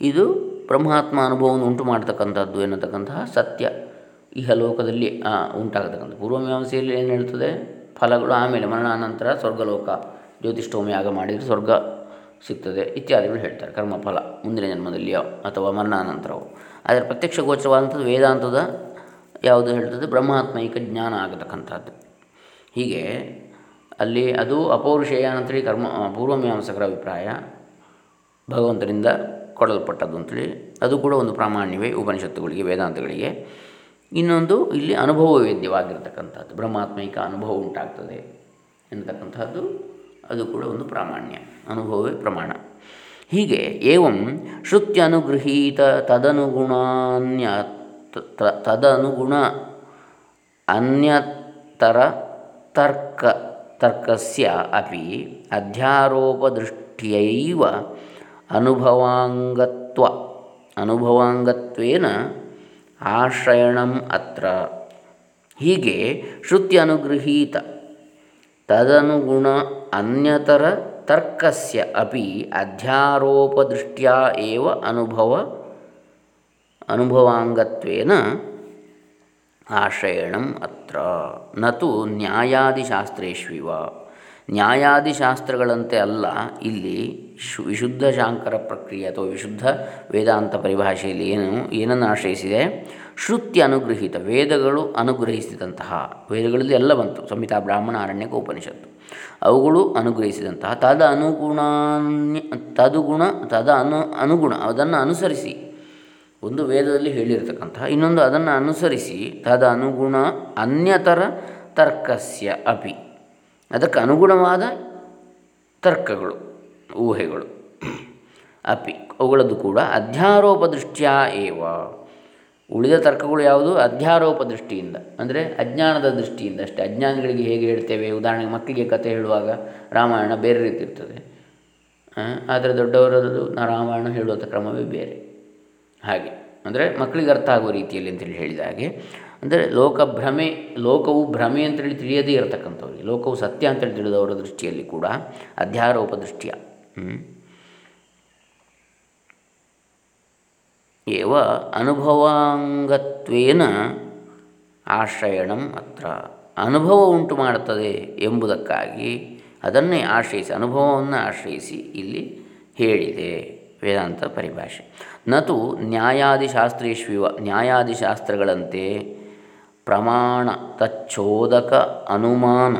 ಇದು ಬ್ರಹ್ಮಾತ್ಮ ಅನುಭವವನ್ನು ಉಂಟು ಮಾಡತಕ್ಕಂಥದ್ದು ಎನ್ನತಕ್ಕಂತಹ ಸತ್ಯ. ಇಹ ಲೋಕದಲ್ಲಿ ಉಂಟಾಗತಕ್ಕಂಥ ಪೂರ್ವಮೀಮಾಂಸೆಯಲ್ಲಿ ಏನು ಹೇಳ್ತದೆ? ಫಲಗಳು ಆಮೇಲೆ ಮರಣಾನಂತರ ಸ್ವರ್ಗಲೋಕ ಜ್ಯೋತಿಷ್ಠೋಮಯಾಗ ಮಾಡಿದರೆ ಸ್ವರ್ಗ ಸಿಗ್ತದೆ ಇತ್ಯಾದಿಗಳು ಹೇಳ್ತಾರೆ. ಕರ್ಮಫಲ ಮುಂದಿನ ಜನ್ಮದಲ್ಲಿಯೋ ಅಥವಾ ಮರಣಾನಂತರವೋ. ಆದರೆ ಪ್ರತ್ಯಕ್ಷ ಗೋಚರವಾದಂಥದ್ದು ವೇದಾಂತದ ಯಾವುದು ಹೇಳ್ತದೆ? ಬ್ರಹ್ಮಾತ್ಮೈಕ ಜ್ಞಾನ ಆಗತಕ್ಕಂಥದ್ದು. ಹೀಗೆ ಅಲ್ಲಿ ಅದು ಅಪೌರುಷೇಯ ಅಂತೇಳಿ ಕರ್ಮ ಪೂರ್ವಮೀಮಾಂಸಕರ ಅಭಿಪ್ರಾಯ, ಭಗವಂತನಿಂದ ಕೊಡಲ್ಪಟ್ಟದ್ದು ಅಂತೇಳಿ. ಅದು ಕೂಡ ಒಂದು ಪ್ರಾಮಾಣ್ಯವೇ ಉಪನಿಷತ್ತುಗಳಿಗೆ, ವೇದಾಂತಗಳಿಗೆ. ಇನ್ನೊಂದು ಇಲ್ಲಿ ಅನುಭವ ವೇದ್ಯವಾಗಿರ್ತಕ್ಕಂಥದ್ದು, ಬ್ರಹ್ಮಾತ್ಮೈಕ ಅನುಭವ ಉಂಟಾಗ್ತದೆ ಎನ್ನತಕ್ಕಂಥದ್ದು, ಅದು ಕೂಡ ಒಂದು ಪ್ರಾಮಾಣ್ಯ, ಅನುಭವವೇ ಪ್ರಮಾಣ. ಹೀಗೆ ಏವಂ ಶ್ರುತ್ಯನುಗೃಹೀತ ತದನುಗುಣಾನ್ಯ ತದನುಗುಣ ಅನ್ಯತರ ತರ್ಕ, ತರ್ಕಸ್ಯ ಅಪಿ ಅಧ್ಯಾರೋಪದೃಷ್ಟ್ಯೈವ ಅನುಭವಾಂಗತ್ವ, ಅನುಭವಾಂಗತ್ವೇನ ಆಶ್ರಯಣಂ ಅತ್ರ. ಹೀಗೆ ಶ್ರುತಿ ಅನುಗೃಹೀತ. ತದನುಗುಣ ಅನ್ಯತರ ತರ್ಕಸ್ಯ ಅಪಿ ಅಧ್ಯಾರೋಪದೃಷ್ಟ್ಯಾ ಅನುಭವ, ಅನುಭವಾಂಗತ್ವೇನ ಆಶ್ರಯಣಂ ಅತ್ರ ನತು ನ್ಯಾಯಾದಿಶಾಸ್ತ್ರೇಷ್ವಿವ ನ್ಯಾಯಾದಿಶಾಸ್ತ್ರಗಳಂತೆ ಅಲ್ಲ, ಇಲ್ಲಿ ಶು, ವಿಶುದ್ಧ ಶಾಂಕರ ಪ್ರಕ್ರಿಯೆ ಅಥವಾ ವಿಶುದ್ಧ ವೇದಾಂತ ಪರಿಭಾಷೆಯಲ್ಲಿ ಏನು, ಏನನ್ನು ಆಶ್ರಯಿಸಿದೆ? ಶ್ರುತಿ ಅನುಗ್ರಹಿತ ವೇದಗಳು ಅನುಗ್ರಹಿಸಿದಂತಹ, ವೇದಗಳಲ್ಲಿ ಎಲ್ಲ ಬಂತು, ಸಂಹಿತಾ ಬ್ರಾಹ್ಮಣ ಅರಣ್ಯಕ ಉಪನಿಷತ್ತು. ಅವುಗಳು ಅನುಗ್ರಹಿಸಿದಂತಹ ತದ ಅನುಗುಣ ತದುಗುಣ, ತದ ಅನು, ಅನುಗುಣ, ಅದನ್ನು ಅನುಸರಿಸಿ. ಒಂದು ವೇದದಲ್ಲಿ ಹೇಳಿರ್ತಕ್ಕಂತಹ ಇನ್ನೊಂದು ಅದನ್ನು ಅನುಸರಿಸಿ ತದ ಅನುಗುಣ ಅನ್ಯತರ ತರ್ಕಸ್ಯ ಅಪಿ. ಅದಕ್ಕೆ ಅನುಗುಣವಾದ ತರ್ಕಗಳು, ಊಹೆಗಳು. ಅಪಿ, ಅವುಗಳದ್ದು ಕೂಡ ಅಧ್ಯಾರೋಪ ದೃಷ್ಟಿಯ ಏವ. ಉಳಿದ ತರ್ಕಗಳು ಯಾವುದು? ಅಧ್ಯಾರೋಪ ದೃಷ್ಟಿಯಿಂದ ಅಂದರೆ ಅಜ್ಞಾನದ ದೃಷ್ಟಿಯಿಂದ ಅಷ್ಟೇ. ಅಜ್ಞಾನಿಗಳಿಗೆ ಹೇಗೆ ಹೇಳ್ತೇವೆ? ಉದಾಹರಣೆಗೆ ಮಕ್ಕಳಿಗೆ ಕತೆ ಹೇಳುವಾಗ ರಾಮಾಯಣ ಬೇರೆ ರೀತಿ ಇರ್ತದೆ. ಆದರೆ ದೊಡ್ಡವರದ್ದು ರಾಮಾಯಣ ಹೇಳುವಂಥ ಕ್ರಮವೇ ಬೇರೆ. ಹಾಗೆ. ಅಂದರೆ ಮಕ್ಕಳಿಗೆ ಅರ್ಥ ಆಗುವ ರೀತಿಯಲ್ಲಿ ಅಂತೇಳಿ ಹೇಳಿದ ಹಾಗೆ. ಅಂದರೆ ಲೋಕ ಭ್ರಮೆ, ಲೋಕವು ಭ್ರಮೆ ಅಂತೇಳಿ ತಿಳಿಯದೇ ಇರತಕ್ಕಂಥವ್ರಿಗೆ, ಲೋಕವು ಸತ್ಯ ಅಂತೇಳಿ ತಿಳಿದವರ ದೃಷ್ಟಿಯಲ್ಲಿ ಕೂಡ ಅಧ್ಯಾರೋಪ ದೃಷ್ಟಿಯ. ಏವ ಅನುಭವಾಂಗತ್ವೇನ ಆಶ್ರಯಣಂ ಅತ್ರ. ಅನುಭವ ಉಂಟು ಮಾಡುತ್ತದೆ ಎಂಬುದಕ್ಕಾಗಿ ಅದನ್ನೇ ಆಶ್ರಯಿಸಿ, ಅನುಭವವನ್ನು ಆಶ್ರಯಿಸಿ ಇಲ್ಲಿ ಹೇಳಿದೆ. ವೇದಾಂತ ಪರಿಭಾಷೆ. ನತು ನ್ಯಾಯಾದಿಶಾಸ್ತ್ರೇಶ್ವಿವ ನ್ಯಾಯಾದಿಶಾಸ್ತ್ರಗಳಂತೆ ಪ್ರಮಾಣ ತಚ್ಛೋದಕ ಅನುಮಾನ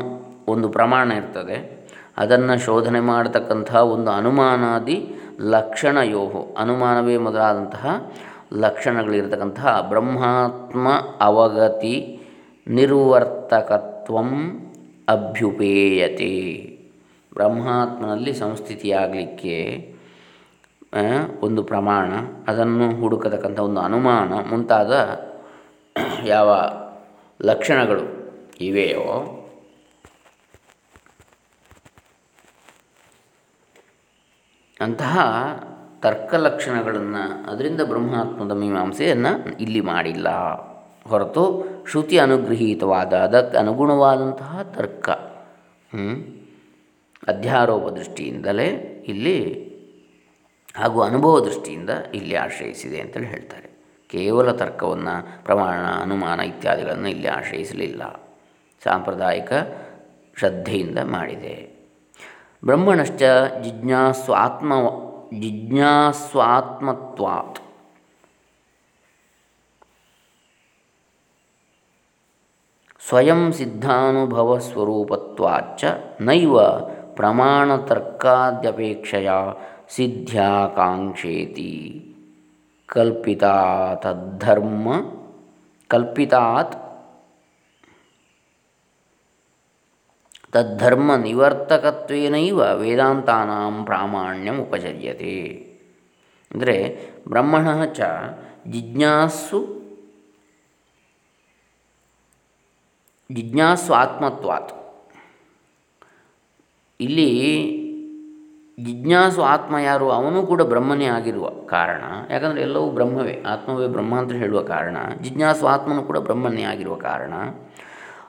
ಒಂದು ಪ್ರಮಾಣ ಇರ್ತದೆ. ಅದನ್ನು ಶೋಧನೆ ಮಾಡತಕ್ಕಂತಹ ಒಂದು ಅನುಮಾನಾದಿ ಲಕ್ಷಣಯೋ ಅನುಮಾನವೇ ಮೊದಲಾದಂತಹ ಲಕ್ಷಣಗಳಿರತಕ್ಕಂತಹ ಬ್ರಹ್ಮಾತ್ಮ ಅವಗತಿ ನಿರ್ವರ್ತಕತ್ವಂ ಅಭ್ಯುಪೇಯತೆ. ಬ್ರಹ್ಮಾತ್ಮನಲ್ಲಿ ಸಂಸ್ಥಿತಿಯಾಗಲಿಕ್ಕೆ ಒಂದು ಪ್ರಮಾಣ, ಅದನ್ನು ಹುಡುಕತಕ್ಕಂಥ ಒಂದು ಅನುಮಾನ ಮುಂತಾದ ಯಾವ ಲಕ್ಷಣಗಳು ಇವೆಯೋ, ಅಂತಹ ತರ್ಕ ಲಕ್ಷಣಗಳನ್ನು ಅದರಿಂದ ಬ್ರಹ್ಮಾತ್ಮದ ಮೀಮಾಂಸೆಯನ್ನು ಇಲ್ಲಿ ಮಾಡಿಲ್ಲ. ಹೊರತು ಶ್ರುತಿ ಅನುಗೃಹೀತವಾದ, ಅದಕ್ಕೆ ಅನುಗುಣವಾದಂತಹ ತರ್ಕ ಅಧ್ಯಾರೋಪ ದೃಷ್ಟಿಯಿಂದಲೇ ಇಲ್ಲಿ ಹಾಗೂ ಅನುಭವ ದೃಷ್ಟಿಯಿಂದ ಇಲ್ಲಿ ಆಶ್ರಯಿಸಿದೆ ಅಂತೇಳಿ ಹೇಳ್ತಾರೆ. ಕೇವಲ ತರ್ಕವನ್ನು, ಪ್ರಮಾಣ, ಅನುಮಾನ ಇತ್ಯಾದಿಗಳನ್ನು ಇಲ್ಲಿ ಆಶ್ರಯಿಸಲಿಲ್ಲ. ಸಾಂಪ್ರದಾಯಿಕ ಶ್ರದ್ಧೆಯಿಂದ ಮಾಡಿದೆ. ಬ್ರಹ್ಮಣಶ್ಚ ಜಿಜ್ಞಾಸ್ವಾತ್ಮ ಜಿಜ್ಞಾಸ್ವಾತ್ಮತ್ವಾತ್. ಸ್ವಯಂ ಸಿದ್ಧಾನುಭವ ಸ್ವರೂಪತ್ವಾಚ ನೈವ ಪ್ರಮಾಣತರ್ಕಾದ್ಯಪೇಕ್ಷೆಯ ಸಿದ್ಧ್ಯಾಕಾಂಕ್ಷೇತಿ. ಕಲ್ಪಿತಾತದ್ಧರ್ಮ, ಕಲ್ಪಿತಾತ್ ತದ್ಧರ್ಮ ನಿವರ್ತಕತ್ವೇನೈವ ವೇದಾಂತಾನಾಂ ಪ್ರಾಮಾಣ್ಯಂ ಉಪಚರ್ಯತೆ. ಅಂದರೆ ಬ್ರಹ್ಮಣ ಚ ಜಿಜ್ಞಾಸು ಜಿಜ್ಞಾಸು ಆತ್ಮತ್ವಾತ್. ಇಲ್ಲಿ ಜಿಜ್ಞಾಸು ಆತ್ಮ ಯಾರು, ಅವನು ಕೂಡ ಬ್ರಹ್ಮನೇ ಆಗಿರುವ ಕಾರಣ, ಯಾಕಂದರೆ ಎಲ್ಲವೂ ಬ್ರಹ್ಮವೇ, ಆತ್ಮವೇ ಬ್ರಹ್ಮ ಅಂತ ಹೇಳುವ ಕಾರಣ, ಜಿಜ್ಞಾಸು ಆತ್ಮನು ಕೂಡ ಬ್ರಹ್ಮನೇ ಆಗಿರುವ ಕಾರಣ.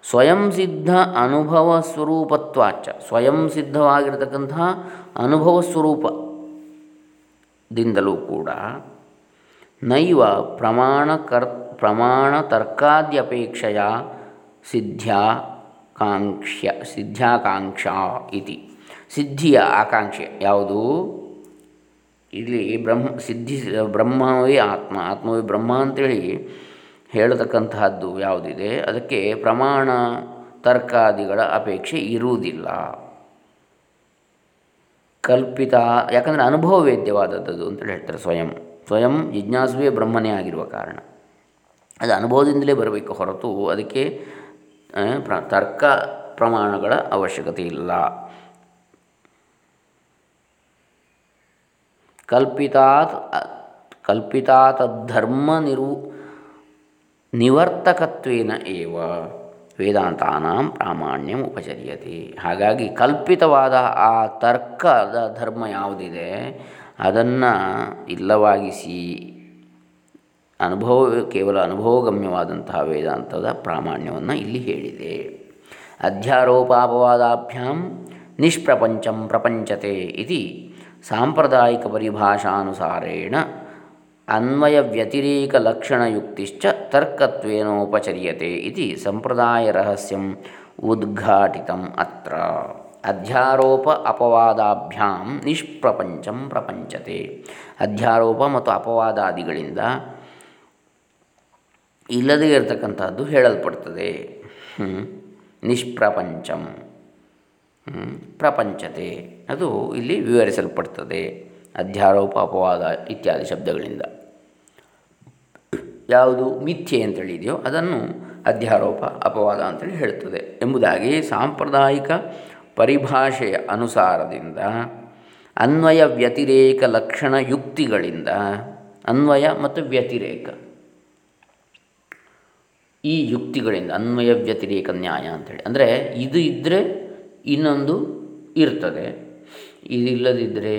ಸ್ವಯಂ ಸಿದ್ಧ ಅನುಭವ ಸ್ವರೂಪತ್ವಾಚ, ಸ್ವಯಂ ಸಿದ್ಧವಾಗಿರತಕ್ಕಂತಹ ಅನುಭವ ಸ್ವರೂಪದಿಂದಲೂ ಕೂಡ ನೈವ ಪ್ರಮಾಣ ಕರ್, ಪ್ರಮಾಣ ತರ್ಕಾದ್ಯಪೇಕ್ಷೆಯ ಸಿದ್ಧ್ಯಾಕಾಂಕ್ಷ್ಯ ಸಿದ್ಧ್ಯಾಕಾಂಕ್ಷ ಇತಿ. ಸಿದ್ಧಿಯ ಆಕಾಂಕ್ಷೆ. ಯಾವುದು? ಇಲ್ಲಿ ಬ್ರಹ್ಮ, ಸಿದ್ಧಿ, ಬ್ರಹ್ಮವೇ ಆತ್ಮ. ಆತ್ಮವೇ ಬ್ರಹ್ಮ ಅಂತೇಳಿ ಹೇಳತಕ್ಕಂತಹದ್ದು ಯಾವುದಿದೆ? ಅದಕ್ಕೆ ಪ್ರಮಾಣ ತರ್ಕಾದಿಗಳ ಅಪೇಕ್ಷೆ ಇರುವುದಿಲ್ಲ. ಕಲ್ಪಿತ, ಯಾಕಂದರೆ ಅನುಭವ ವೇದ್ಯವಾದದ್ದು ಅಂತೇಳಿ ಹೇಳ್ತಾರೆ ಸ್ವಯಂ. ಸ್ವಯಂ ಜಿಜ್ಞಾಸುವೇ ಬ್ರಹ್ಮನೇ ಆಗಿರುವ ಕಾರಣ. ಅದು ಅನುಭವದಿಂದಲೇ ಬರಬೇಕು ಹೊರತು ಅದಕ್ಕೆ ಪ್ರ, ತರ್ಕ ಪ್ರಮಾಣಗಳ ಅವಶ್ಯಕತೆ ಇಲ್ಲ. ಕಲ್ಪಿತಾತ್ ಕಲ್ಪಿತಾತದ್ಧರ್ಮ ನಿರು, ನಿವರ್ತಕತ್ವೇನ ಏವ? ವೇದಾಂತಾನಾಂ ಪ್ರಾಮಾಣ್ಯಂ ಉಪಚರ್ಯತೆ. ಹಾಗಾಗಿ ಕಲ್ಪಿತವಾದ ಆ ತರ್ಕದ ಧರ್ಮ ಯಾವುದಿದೆ, ಅದನ್ನು ಇಲ್ಲವಾಗಿಸಿ ಅನುಭವ, ಕೇವಲ ಅನುಭವಗಮ್ಯವಾದಂತಹ ವೇದಾಂತದ ಪ್ರಾಮಾಣ್ಯವನ್ನು ಇಲ್ಲಿ ಹೇಳಿದೆ. ಅಧ್ಯಾರೋಪಾಪವಾದಾಭ್ಯಾಂ ನಿಷ್ಪ್ರಪಂಚಂ ಪ್ರಪಂಚತೆ ಇದು ಸಾಂಪ್ರದಾಯಿಕ ಪರಿಭಾಷಾನುಸಾರೇಣ ಅನ್ವಯ ವ್ಯತಿರೇಕ ಲಕ್ಷಣಯುಕ್ತಿಶ್ಚ ತರ್ಕತ್ವೇನೋಪಚರ್ಯತೆ ಇತಿ ಸಂಪ್ರದಾಯ ರಹಸ್ಯಂ ಉದ್ಘಾಟಿತಂ ಅತ್ರ. ಅಧ್ಯಾರೋಪ ಅಪವಾದಾಭ್ಯಾಂ ನಿಷ್ಪ್ರಪಂಚಂ ಪ್ರಪಂಚತೆ. ಅಧ್ಯಾರೋಪ ಮತ್ತು ಅಪವಾದಾದಿಗಳಿಂದ ಇಲ್ಲದೇ ಇರತಕ್ಕಂಥದ್ದು ಹೇಳಲ್ಪಡ್ತದೆ. ನಿಷ್ಪ್ರಪಂಚಂ. ಪ್ರಪಂಚತೆ. ಅದು ಇಲ್ಲಿ ವಿವರಿಸಲ್ಪಡ್ತದೆ. ಅಧ್ಯಾರೋಪ, ಅಪವಾದ ಇತ್ಯಾದಿ ಶಬ್ದಗಳಿಂದ. ಯಾವುದು ಮಿಥ್ಯೆ ಅಂತೇಳಿದೆಯೋ ಅದನ್ನು ಅಧ್ಯಾರೋಪ, ಅಪವಾದ ಅಂತೇಳಿ ಹೇಳುತ್ತದೆ. ಎಂಬುದಾಗಿ ಸಾಂಪ್ರದಾಯಿಕ ಪರಿಭಾಷೆಯ ಅನುಸಾರದಿಂದ, ಅನ್ವಯ ವ್ಯತಿರೇಕ ಲಕ್ಷಣ ಯುಕ್ತಿಗಳಿಂದ, ಅನ್ವಯ ಮತ್ತು ವ್ಯತಿರೇಕ. ಈ ಯುಕ್ತಿಗಳಿಂದ, ಅನ್ವಯ ವ್ಯತಿರೇಕ ನ್ಯಾಯ ಅಂತೇಳಿ. ಅಂದರೆ ಇದು ಇದ್ದರೆ ಇನ್ನೊಂದು ಇರ್ತದೆ. ಇದಿಲ್ಲದಿದ್ದರೆ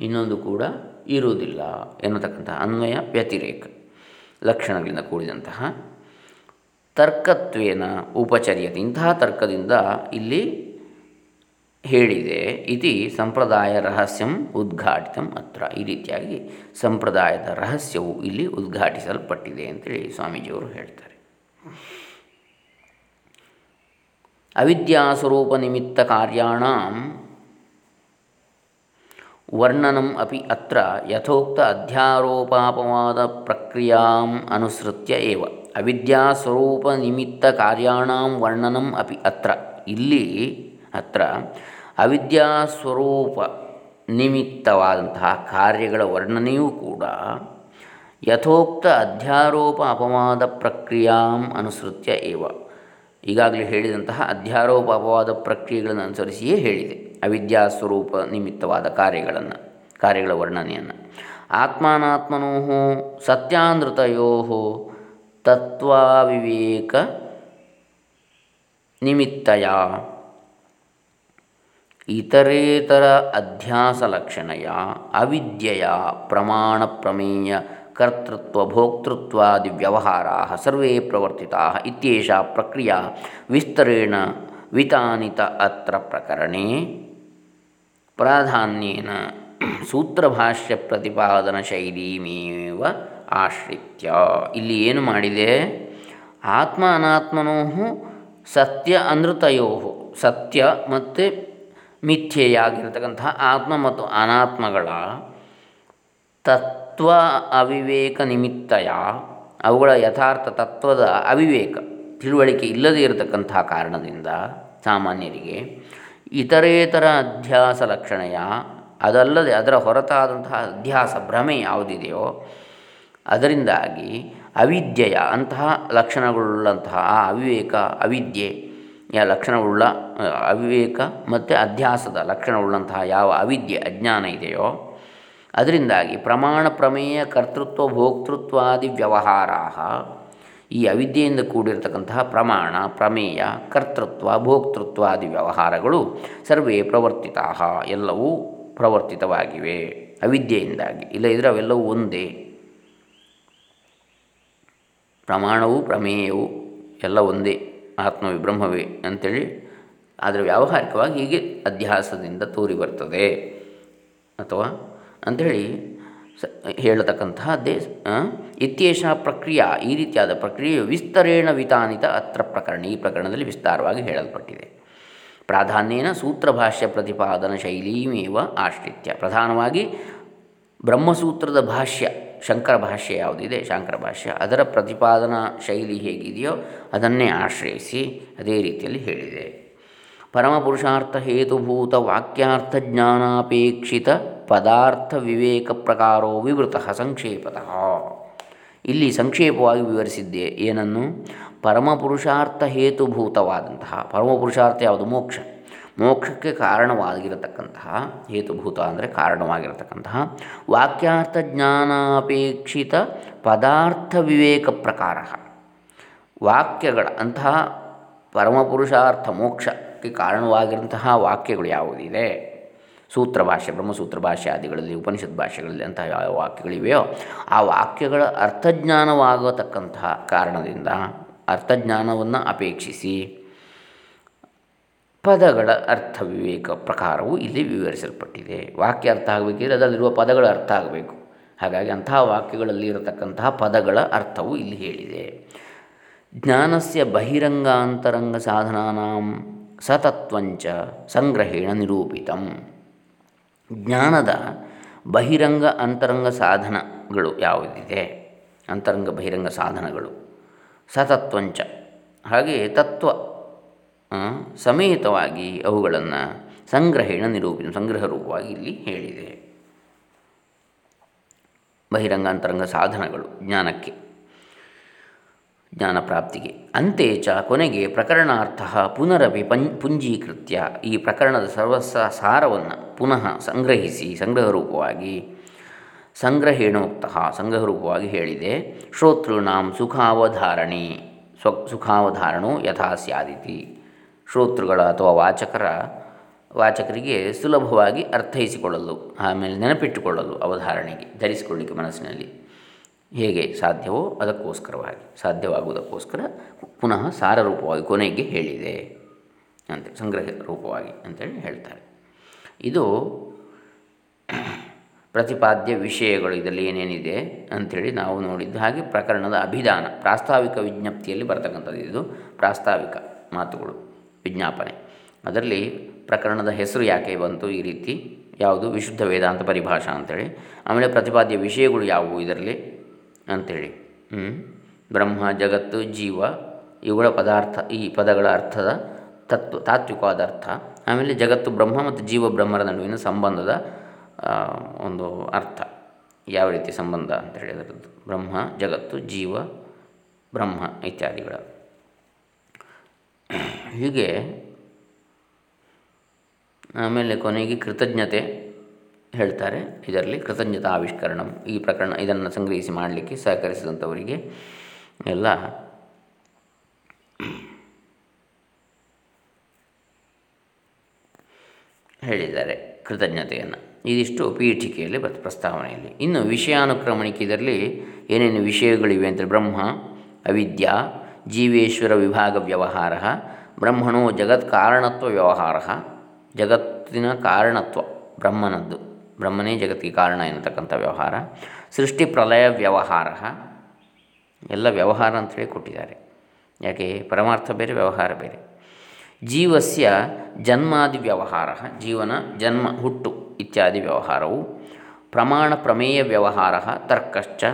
ಇನ್ನೊಂದು ಕೂಡ ಇರುವುದಿಲ್ಲ ಎನ್ನತಕ್ಕಂತಹ ಅನ್ವಯ ವ್ಯತಿರೇಕ. ಲಕ್ಷಣಗಳಿಂದ ಕೂಡಿದಂತಹ ತರ್ಕತ್ವೇನ ಉಪಚರ್ಯತೆ. ಇಂತಹ ತರ್ಕದಿಂದ ಇಲ್ಲಿ ಹೇಳಿದೆ, ಇತಿ ಸಂಪ್ರದಾಯ ರಹಸ್ಯಂ ಉದ್ಘಾಟಿತಂ ಅತ್ರ. ಈ ರೀತಿಯಾಗಿ ಸಂಪ್ರದಾಯದ ರಹಸ್ಯವು ಇಲ್ಲಿ ಉದ್ಘಾಟಿಸಲ್ಪಟ್ಟಿದೆ ಅಂತೇಳಿ ಸ್ವಾಮೀಜಿಯವರು ಹೇಳ್ತಾರೆ. ಅವಿದ್ಯಾಸ್ವರೂಪ ನಿಮಿತ್ತ ಕಾರ್ಯಾಣ ವರ್ಣನಂ ಅಪಿ ಅತ್ರ ಯಥೋಕ್ತ ಪ್ರಕ್ರಿಯಾಂ ಅನುಸೃತ್ಯ ಏವ. ಅವಿದ್ಯಾಸ್ವರೂಪ ನಿಮಿತ್ತ ಕಾರ್ಯಾಣಾಂ ವರ್ಣನಂ ಅಪಿ ಅತ್ರ. ಇಲ್ಲಿ ಅತ್ರ ಅವಿದ್ಯಾ ಸ್ವರೂಪ ನಿಮಿತ್ತವಾದಂತಹ ಕಾರ್ಯಗಳ ವರ್ಣನೆಯೂ ಕೂಡ ಯಥೋಕ್ತ ಅಧ್ಯಾರೋಪ ಅಪವಾದ ಪ್ರಕ್ರಿಯಾಂ ಅನುಸೃತ್ಯ ಈಗಾಗಲೇ ಹೇಳಿದಂತಹ ಅಧ್ಯಾರೋಪ ಅಪವಾದ ಪ್ರಕ್ರಿಯೆಗಳನ್ನು ಅನುಸರಿಸಿಯೇ ಹೇಳಿದೆ. ಅವಿದ್ಯಾ ಸ್ವರೂಪ ನಿಮಿತ್ತವಾದ ಕಾರ್ಯಗಳನ್ನು, ಕಾರ್ಯಗಳ ವರ್ಣನೆಯನ್ನು. ಆತ್ಮಾನಾತ್ಮನೋ ಸತ್ಯಾನೃತಯೋ ತತ್ವಾವಿವೇಕ ನಿಮಿತ್ತಯ. ಇತರೇತರ ಅಧ್ಯಾಸ ಲಕ್ಷಣಯ ಅವಿದ್ಯೆಯ ಪ್ರಮಾಣ ಪ್ರಮೇಯ ಕರ್ತೃತ್ವ ಭೋಕ್ತೃತ್ವಾದಿ ವ್ಯವಹಾರ ಸರ್ವೇ ಪ್ರವರ್ತಿತಾ ಇತ್ಯೇಷ ಪ್ರಕ್ರಿಯಾ ವಿಸ್ತರೇಣ ವಿತಾನಿತ ಅತ್ರ ಪ್ರಕರಣೆ. ಪ್ರಾಧಾನ್ಯೇನ ಸೂತ್ರಭಾಷ್ಯ ಪ್ರತಿಪಾದನ ಶೈಲೀಮೇವ ಆಶ್ರಿತ್ಯ. ಇಲ್ಲಿ ಏನು ಮಾಡಿದೆ? ಆತ್ಮ ಅನಾತ್ಮನೋ ಸತ್ಯ ಅನೃತಯೋ ಸತ್ಯ ಮತ್ತು ಮಿಥ್ಯೆಯಾಗಿರ್ತಕ್ಕಂತಹ ಆತ್ಮ ಮತ್ತು ಅನಾತ್ಮಗಳ ತತ್ವ ಅವಿವೇಕ ನಿಮಿತ್ತಯ. ಅವುಗಳ ಯಥಾರ್ಥ ತತ್ವದ ಅವಿವೇಕ. ತಿಳುವಳಿಕೆ ಇಲ್ಲದೇ ಇರತಕ್ಕಂತಹ ಕಾರಣದಿಂದ ಸಾಮಾನ್ಯರಿಗೆ ಇತರೇತರ ಅಧ್ಯಾಸ ಲಕ್ಷಣೆಯ, ಅದಲ್ಲದೆ ಅದರ ಹೊರತಾದಂತಹ ಅಧ್ಯಾಸ ಭ್ರಮೆ ಯಾವುದಿದೆಯೋ, ಅದರಿಂದಾಗಿ ಅವಿದ್ಯೆಯ ಅಂತಹ ಲಕ್ಷಣಗಳುಳ್ಳಂತಹ ಆ ಅವಿವೇಕ ಅವಿದ್ಯೆಯ ಲಕ್ಷಣವುಳ್ಳ, ಅವಿವೇಕ ಮತ್ತು ಅಧ್ಯಾಸದ ಲಕ್ಷಣವುಳ್ಳಂತಹ ಯಾವ ಅವಿದ್ಯೆ ಅಜ್ಞಾನ ಇದೆಯೋ, ಅದರಿಂದಾಗಿ ಪ್ರಮಾಣ ಪ್ರಮೇಯ, ಕರ್ತೃತ್ವ, ಭೋಕ್ತೃತ್ವಾದಿ ವ್ಯವಹಾರ ಈ ಅವಿದ್ಯೆಯಿಂದ ಕೂಡಿರತಕ್ಕಂತಹ ಪ್ರಮಾಣ, ಪ್ರಮೇಯ, ಕರ್ತೃತ್ವ ಭೋಕ್ತೃತ್ವಾದಿ ವ್ಯವಹಾರಗಳು ಸರ್ವೇ ಪ್ರವರ್ತಿತ ಎಲ್ಲವೂ ಪ್ರವರ್ತಿತವಾಗಿವೆ. ಅವಿದ್ಯೆಯಿಂದಾಗಿ. ಇಲ್ಲದಿದ್ದರೆ ಅವೆಲ್ಲವೂ ಒಂದೇ. ಪ್ರಮಾಣವು, ಪ್ರಮೇಯವು ಎಲ್ಲ ಒಂದೇ. ಆತ್ಮವೇ, ಬ್ರಹ್ಮವೇ ಅಂಥೇಳಿ ಆದರೆ ವ್ಯಾವಹಾರಿಕವಾಗಿ ಹೀಗೆ ಅಧ್ಯಾಸದಿಂದ ತೋರಿ ಬರ್ತದೆ. ಅಥವಾ ಅಂಥೇಳಿ ಸ ಹೇಳತಕ್ಕಂತಹದ್ದೇ ಇತ್ಯೇಷ ಪ್ರಕ್ರಿಯೆ, ಈ ರೀತಿಯಾದ ಪ್ರಕ್ರಿಯೆ ವಿಸ್ತರೇಣ ವಿತಾನಿತ ಅತ್ರ ಪ್ರಕರಣ, ಈ ಪ್ರಕರಣದಲ್ಲಿ ವಿಸ್ತಾರವಾಗಿ ಹೇಳಲ್ಪಟ್ಟಿದೆ. ಪ್ರಾಧಾನ್ಯೇನ ಸೂತ್ರಭಾಷ್ಯ ಪ್ರತಿಪಾದನ ಶೈಲೀಮೇವ ಆಶ್ರಿತ್ಯ. ಪ್ರಧಾನವಾಗಿ ಬ್ರಹ್ಮಸೂತ್ರದ ಭಾಷ್ಯ, ಶಂಕರ ಭಾಷ್ಯ ಯಾವುದಿದೆ? ಶಂಕರ ಭಾಷ್ಯ. ಅದರ ಪ್ರತಿಪಾದನಾ ಶೈಲಿ ಹೇಗಿದೆಯೋ ಅದನ್ನೇ ಆಶ್ರಯಿಸಿ ಅದೇ ರೀತಿಯಲ್ಲಿ ಹೇಳಿದೆ. ಪರಮಪುರುಷಾರ್ಥ ಹೇತುಭೂತ ವಾಕ್ಯಾರ್ಥ ಜ್ಞಾನಾಪೇಕ್ಷಿತ ಪದಾರ್ಥ ವಿವೇಕ ಪ್ರಕಾರೋ ವಿವೃತ ಸಂಕ್ಷೇಪತಃ. ಇಲ್ಲಿ ಸಂಕ್ಷೇಪವಾಗಿ ವಿವರಿಸಿದ್ದೆ ಏನನ್ನು? ಪರಮಪುರುಷಾರ್ಥ ಹೇತುಭೂತವಾದಂತಹ ಪರಮಪುರುಷಾರ್ಥ ಯಾವುದು? ಮೋಕ್ಷ. ಮೋಕ್ಷಕ್ಕೆ ಕಾರಣವಾಗಿರತಕ್ಕಂತಹ, ಹೇತುಭೂತ ಅಂದರೆ ಕಾರಣವಾಗಿರತಕ್ಕಂತಹ ವಾಕ್ಯಾರ್ಥ ಜ್ಞಾನಾಪೇಕ್ಷಿತ ಪದಾರ್ಥ ವಿವೇಕ ಪ್ರಕಾರ ವಾಕ್ಯಗಳ ಅಂತಹ ಪರಮಪುರುಷಾರ್ಥ ಮೋಕ್ಷಕ್ಕೆ ಕಾರಣವಾಗಿರುವಂತಹ ವಾಕ್ಯಗಳು ಯಾವುದಿದೆ? ಸೂತ್ರ ಭಾಷೆ ಬ್ರಹ್ಮಸೂತ್ರ ಭಾಷೆ ಆದಿಗಳಲ್ಲಿ ಉಪನಿಷತ್ ಭಾಷೆಗಳಲ್ಲಿ ಅಂತಹ ಯಾವ ವಾಕ್ಯಗಳಿವೆಯೋ, ಆ ವಾಕ್ಯಗಳ ಅರ್ಥಜ್ಞಾನವಾಗತಕ್ಕಂತಹ ಕಾರಣದಿಂದ ಅರ್ಥಜ್ಞಾನವನ್ನು ಅಪೇಕ್ಷಿಸಿ ಪದಗಳ ಅರ್ಥ ವಿವೇಕ ಪ್ರಕಾರವು ಇಲ್ಲಿ ವಿವರಿಸಲ್ಪಟ್ಟಿದೆ. ವಾಕ್ಯ ಅರ್ಥ ಆಗಬೇಕಿದ್ರೆ ಅದರಲ್ಲಿರುವ ಪದಗಳ ಅರ್ಥ ಆಗಬೇಕು. ಹಾಗಾಗಿ ಅಂತಹ ವಾಕ್ಯಗಳಲ್ಲಿ ಇರತಕ್ಕಂತಹ ಪದಗಳ ಅರ್ಥವು ಇಲ್ಲಿ ಹೇಳಿದೆ. ಜ್ಞಾನಸ್ಯ ಬಹಿರಂಗಾಂತರಂಗ ಸಾಧನಾನಾಂ ಸತತ್ವಂಚ ಸಂಗ್ರಹೇಣ ನಿರೂಪಿತಂ. ಜ್ಞಾನದ ಬಹಿರಂಗ ಅಂತರಂಗ ಸಾಧನಗಳು ಯಾವುದಿದೆ? ಅಂತರಂಗ ಬಹಿರಂಗ ಸಾಧನಗಳು. ಸತತ್ವಂಚ. ಹಾಗೆ ತತ್ವ ಸಮೇತವಾಗಿ ಅವುಗಳನ್ನು ಸಂಗ್ರಹಣ ನಿರೂಪಿನ ಸಂಗ್ರಹ ರೂಪವಾಗಿ ಇಲ್ಲಿ ಹೇಳಿದೆ. ಬಹಿರಂಗ ಅಂತರಂಗ ಸಾಧನಗಳು ಜ್ಞಾನಕ್ಕೆ. ಜ್ಞಾನ ಪ್ರಾಪ್ತಿಗೆ ಚ ಕೊನೆಗೆ ಪ್ರಕರಣಾರ್ಥ ಪುನರಪಿ ಪಂ, ಪುಂಜೀಕೃತ್ಯ ಈ ಪ್ರಕರಣದ ಸರ್ವಸ ಸಾರವನ್ನು ಪುನಃ ಸಂಗ್ರಹಿಸಿ ಸಂಗ್ರಹ ರೂಪವಾಗಿ ಸಂಗ್ರಹೇಣೋಕ್ತ ಸಂಗ್ರಹ ರೂಪವಾಗಿ ಹೇಳಿದೆ. ಶ್ರೋತೃಣಾಂ ಸುಖಾವಧಾರಣೆ ಸ್ವ ಸುಖಾವಧಾರಣು ಯಥಾ ಸ್ಯಾದಿತಿ. ಶ್ರೋತೃಗಳ ಅಥವಾ ವಾಚಕರ, ವಾಚಕರಿಗೆ ಸುಲಭವಾಗಿ ಅರ್ಥೈಸಿಕೊಳ್ಳಲು, ಆಮೇಲೆ ನೆನಪಿಟ್ಟುಕೊಳ್ಳಲು ಅವಧಾರಣೆಗೆ ಧರಿಸಿಕೊಳ್ಳಿಕ್ಕೆ ಮನಸ್ಸಿನಲ್ಲಿ. ಹೇಗೆ ಸಾಧ್ಯವೋ ಅದಕ್ಕೋಸ್ಕರವಾಗಿ, ಸಾಧ್ಯವಾಗುವುದಕ್ಕೋಸ್ಕರ ಪುನಃ ಸಾರರೂಪವಾಗಿ ಕೊನೆಗೆ ಹೇಳಿದೆ ಅಂತ, ಸಂಗ್ರಹ ರೂಪವಾಗಿ ಅಂತೇಳಿ ಹೇಳ್ತಾರೆ. ಇದು ಪ್ರತಿಪಾದ್ಯ ವಿಷಯಗಳು ಇದರಲ್ಲಿ ಏನೇನಿದೆ ಅಂಥೇಳಿ ನಾವು ನೋಡಿದ್ದು ಹಾಗೆ ಪ್ರಕರಣದ ಅಭಿಧಾನ, ಪ್ರಾಸ್ತಾವಿಕ ವಿಜ್ಞಪ್ತಿಯಲ್ಲಿ ಬರ್ತಕ್ಕಂಥದ್ದು ಇದು, ಪ್ರಾಸ್ತಾವಿಕ ಮಾತುಗಳು, ವಿಜ್ಞಾಪನೆ. ಅದರಲ್ಲಿ ಪ್ರಕರಣದ ಹೆಸರು ಯಾಕೆ ಬಂತು, ಈ ರೀತಿ, ಯಾವುದು, ವಿಶುದ್ಧ ವೇದಾಂತ ಪರಿಭಾಷಾ ಅಂಥೇಳಿ ಆಮೇಲೆ ಪ್ರತಿಪಾದ್ಯ ವಿಷಯಗಳು ಯಾವುವು ಇದರಲ್ಲಿ ಅಂಥೇಳಿ ಬ್ರಹ್ಮ, ಜಗತ್ತು, ಜೀವ, ಇವುಗಳ ಪದಾರ್ಥ, ಈ ಪದಗಳ ಅರ್ಥದ ತತ್ವ, ತಾತ್ವಿಕವಾದ ಅರ್ಥ. ಆಮೇಲೆ ಜಗತ್ತು ಬ್ರಹ್ಮ ಮತ್ತು ಜೀವ ಬ್ರಹ್ಮರ ನಡುವಿನ ಸಂಬಂಧದ ಒಂದು ಅರ್ಥ. ಯಾವ ರೀತಿ ಸಂಬಂಧ ಅಂತ ಹೇಳಿದ್ರದ್ದು ಬ್ರಹ್ಮ, ಜಗತ್ತು, ಜೀವ, ಬ್ರಹ್ಮ ಇತ್ಯಾದಿಗಳ. ಹೀಗೆ ಆಮೇಲೆ ಕೊನೆಗೆ ಕೃತಜ್ಞತೆ. ಹೇಳ್ತಾರೆ. ಇದರಲ್ಲಿ ಕೃತಜ್ಞತಾ ಆವಿಷ್ಕರಣ. ಈ ಪ್ರಕರಣ ಇದನ್ನು ಸಂಗ್ರಹಿಸಿ ಮಾಡಲಿಕ್ಕೆ ಸಹಕರಿಸಿದಂಥವರಿಗೆ ಎಲ್ಲ ಹೇಳಿದ್ದಾರೆ ಕೃತಜ್ಞತೆಯನ್ನು. ಇದಿಷ್ಟು ಪೀಠಿಕೆಯಲ್ಲಿ ಪ್ರಸ್ತಾವನೆಯಲ್ಲಿ. ಇನ್ನು ವಿಷಯಾನುಕ್ರಮಣಿಕೆ ಇದರಲ್ಲಿ ಏನೇನು ವಿಷಯಗಳಿವೆ ಅಂದರೆ ಬ್ರಹ್ಮ, ಅವಿದ್ಯಾ, ಜೀವೇಶ್ವರ ವಿಭಾಗ ವ್ಯವಹಾರ ಬ್ರಹ್ಮಣೋ ಜಗತ್ ಕಾರಣತ್ವ ವ್ಯವಹಾರ, ಜಗತ್ತಿನ ಕಾರಣತ್ವ, ಬ್ರಹ್ಮನದ್ದು. ಬ್ರಹ್ಮನೇ ಜಗತ್ತಿಗೆ ಕಾರಣ ಎನ್ನತಕ್ಕಂಥ ವ್ಯವಹಾರ. ಸೃಷ್ಟಿ ಪ್ರಲಯ ವ್ಯವಹಾರ. ಎಲ್ಲ ವ್ಯವಹಾರ ಅಂತೇಳಿ ಕೊಟ್ಟಿದ್ದಾರೆ. ಯಾಕೆ? ಪರಮಾರ್ಥ ಬೇರೆ, ವ್ಯವಹಾರ ಬೇರೆ. ಜೀವಸ್ಯ ಜನ್ಮಾದಿ ವ್ಯವಹಾರ, ಜೀವನ ಜನ್ಮ ಹುಟ್ಟು ಇತ್ಯಾದಿ ವ್ಯವಹಾರವು. ಪ್ರಮಾಣ ಪ್ರಮೇಯ ವ್ಯವಹಾರ, ತರ್ಕಶ್ಚ.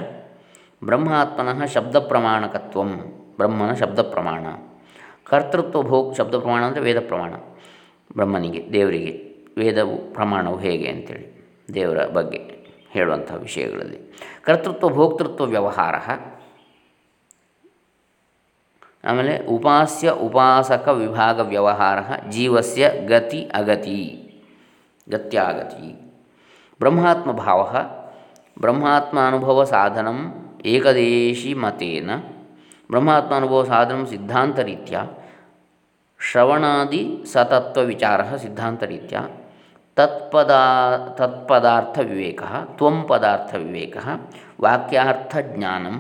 ಬ್ರಹ್ಮಾತ್ಮನಃ ಶಬ್ದ ಪ್ರಮಾಣಕತ್ವ, ಬ್ರಹ್ಮನ ಶಬ್ದ ಪ್ರಮಾಣ. ಕರ್ತೃತ್ವ ಭೋಗ, ಶಬ್ದ ಪ್ರಮಾಣ ಅಂದರೆ ವೇದ ಪ್ರಮಾಣ. ಬ್ರಹ್ಮನಿಗೆ, ದೇವರಿಗೆ, ವೇದವು ಪ್ರಮಾಣವು ಹೇಗೆ ಅಂತೇಳಿ. ದೇವರ ಬಗ್ಗೆ ಹೇಳುವಂಥ ವಿಷಯಗಳಲ್ಲಿ. ಕರ್ತೃತ್ವ, ಭೋಕ್ತೃತ್ವ ವ್ಯವಹಾರ. ಆಮೇಲೆ ಉಪಾಸ್ಯ, ಉಪಾಸಕ ವಿಭಾಗ ವ್ಯವಹಾರ. ಜೀವಸ್ಯ, ಗತಿ, ಅಗತಿ. ಗತ್ಯಾಗತಿ. ಬ್ರಹ್ಮಾತ್ಮ ಭಾವ. ಬ್ರಹ್ಮಾತ್ಮ ಅನುಭವ ಸಾಧನ ಏಕದೇಶಿ ಮತೇನ. ಬ್ರಹ್ಮಾತ್ಮ ಅನುಭವ ಸಾಧನ ಸಿದ್ಧಾಂತರೀತ್ಯ. ಶ್ರವಣಾದಿ ಸತತ್ವ ವಿಚಾರ ಸಿದ್ಧಾಂತರೀತ್ಯ. ತತ್ಪದಾ ತತ್ಪದಾರ್ಥ ವಿವೇಕ ತ್ವಂ ಪದಾರ್ಥ ವಿವೇಕ ವಾಕ್ಯಾರ್ಥ ಜ್ಞಾನಂ,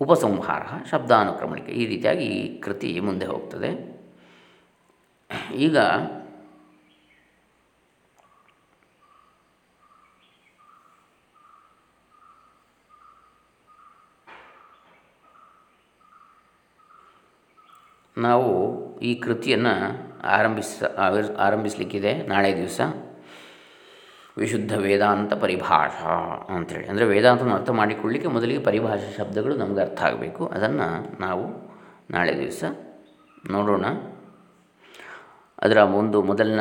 ಉಪಸಂಹಾರ, ಶಬ್ದಾನುಕ್ರಮಣಿಕೆ, ಈ ರೀತಿಯಾಗಿ ಈ ಕೃತಿ ಮುಂದೆ ಹೋಗ್ತದೆ. ಈಗ ನಾವು ಈ ಕೃತಿಯನ್ನು ಆರಂಭಿಸ ಆರಂಭಿಸಲಿಕ್ಕಿದೆ. ನಾಳೆ ದಿವಸ ವಿಶುದ್ಧ ವೇದಾಂತ ಪರಿಭಾಷಾ ಅಂಥೇಳಿ ಅಂದರೆ ವೇದಾಂತವನ್ನು ಅರ್ಥ ಮಾಡಿಕೊಳ್ಳಿಕ್ಕೆ ಮೊದಲಿಗೆ ಪರಿಭಾಷಾ ಶಬ್ದಗಳು ನಮಗೆ ಅರ್ಥ ಆಗಬೇಕು. ಅದನ್ನು ನಾವು ನಾಳೆ ದಿವಸ ನೋಡೋಣ. ಅದರ ಒಂದು ಮೊದಲಿನ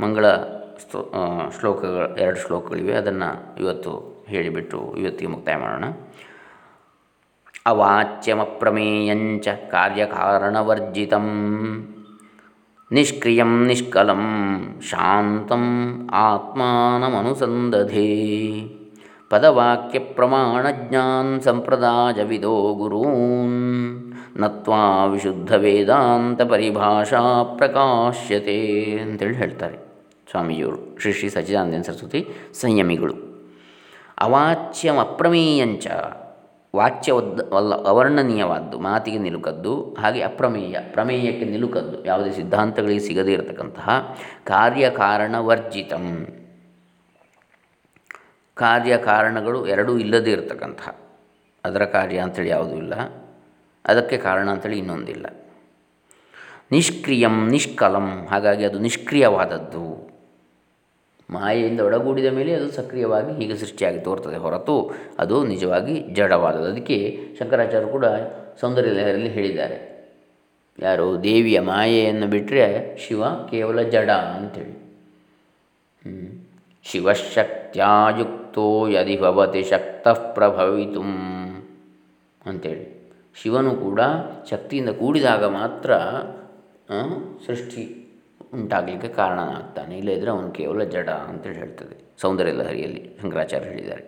ಮಂಗಳ ಸ್ತೋ ಶ್ಲೋಕಗಳು, ಎರಡು ಶ್ಲೋಕಗಳಿವೆ. ಅದನ್ನು ಇವತ್ತು ಹೇಳಿಬಿಟ್ಟು ಇವತ್ತಿಗೆ ಮುಕ್ತಾಯ ಮಾಡೋಣ. ಅವಾಚ್ಯಮಪ್ರಮೇಯಂಚ ಕಾರ್ಯಕಾರಣವರ್ಜಿತಂ. ನಿಷ್ಕ್ರಿಯಂ ನಿಷ್ಕಲಂ ಶಾಂತಂ ಆತ್ಮಾನಮನುಸಂದಧೇ. ಪದವಾಕ್ಯ ಪ್ರಮಾಣ ಜ್ಞಾನ ಸಂಪ್ರದಾಯ ವಿದೋ ಗುರೂನ್. ನತ್ವಾ ವಿಶುದ್ಧ ವೇದಾಂತ ಪರಿಭಾಷಾ ಪ್ರಕಾಶ್ಯತೆ ಅಂತೇಳಿ ಹೇಳ್ತಾರೆ ಸ್ವಾಮೀಜಿಯವರು ಶ್ರೀ ಶ್ರೀ ಸಚ್ಚಿದಾನಂದ ಸರಸ್ವತಿ ಸಂಯಮಿಗಳು. ಅವಾಚ್ಯಂ ಅಪ್ರಮೇಯಂಚ ವಾಚ್ಯವದ್ದ ವಲ್ಲ ಅವರ್ಣನೀಯವಾದ್ದು, ಮಾತಿಗೆ ನಿಲುಕದ್ದು, ಹಾಗೆ ಅಪ್ರಮೇಯ, ಪ್ರಮೇಯಕ್ಕೆ ನಿಲುಕದ್ದು, ಯಾವುದೇ ಸಿದ್ಧಾಂತಗಳಿಗೆ ಸಿಗದೇ ಇರತಕ್ಕಂತಹ ಕಾರ್ಯಕಾರಣ ವರ್ಜಿತಂ ಕಾರ್ಯಕಾರಣಗಳು ಎರಡೂ ಇಲ್ಲದೇ ಇರತಕ್ಕಂತಹ. ಅದರ ಕಾರ್ಯ ಅಂಥೇಳಿ ಯಾವುದೂ ಇಲ್ಲ. ಅದಕ್ಕೆ ಕಾರಣ ಅಂಥೇಳಿ ಇನ್ನೊಂದಿಲ್ಲ. ನಿಷ್ಕ್ರಿಯಂ, ನಿಷ್ಕಲಂ, ಹಾಗಾಗಿ ಅದು ನಿಷ್ಕ್ರಿಯವಾದದ್ದು. ಮಾಯೆಯಿಂದ ಒಡಗೂಡಿದ ಮೇಲೆ ಅದು ಸಕ್ರಿಯವಾಗಿ ಹೀಗೆ ಸೃಷ್ಟಿಯಾಗಿ ತೋರ್ತದೆ ಹೊರತು ಅದು ನಿಜವಾಗಿ ಜಡವಾದದ್ದು. ಅದಕ್ಕೆ ಶಂಕರಾಚಾರ್ಯರು ಕೂಡ ಸೌಂದರ್ಯ ಲಹರಿಯಲ್ಲಿ ಹೇಳಿದ್ದಾರೆ. ಯಾರು? ದೇವಿಯ ಮಾಯೆಯನ್ನು ಬಿಟ್ಟರೆ ಶಿವ ಕೇವಲ ಜಡ ಅಂಥೇಳಿ ಶಿವಶಕ್ತ್ಯಾಯುಕ್ತೋ ಯದಿ ಭವತಿ ಶಕ್ತಃ ಪ್ರಭವಿತು ಅಂಥೇಳಿ ಶಿವನು ಕೂಡ ಶಕ್ತಿಯಿಂದ ಕೂಡಿದಾಗ ಮಾತ್ರ ಸೃಷ್ಟಿ ಉಂಟಾಗಲಿಕ್ಕೆ ಕಾರಣನಾಗ್ತಾನೆ ಇಲ್ಲದಿದ್ದರೆ ಅವನು ಕೇವಲ ಜಡ ಅಂತೇಳಿ ಹೇಳ್ತದೆ ಸೌಂದರ್ಯ ಲಹರಿಯಲ್ಲಿ ಶಂಕರಾಚಾರ್ಯ ಹೇಳಿದ್ದಾರೆ.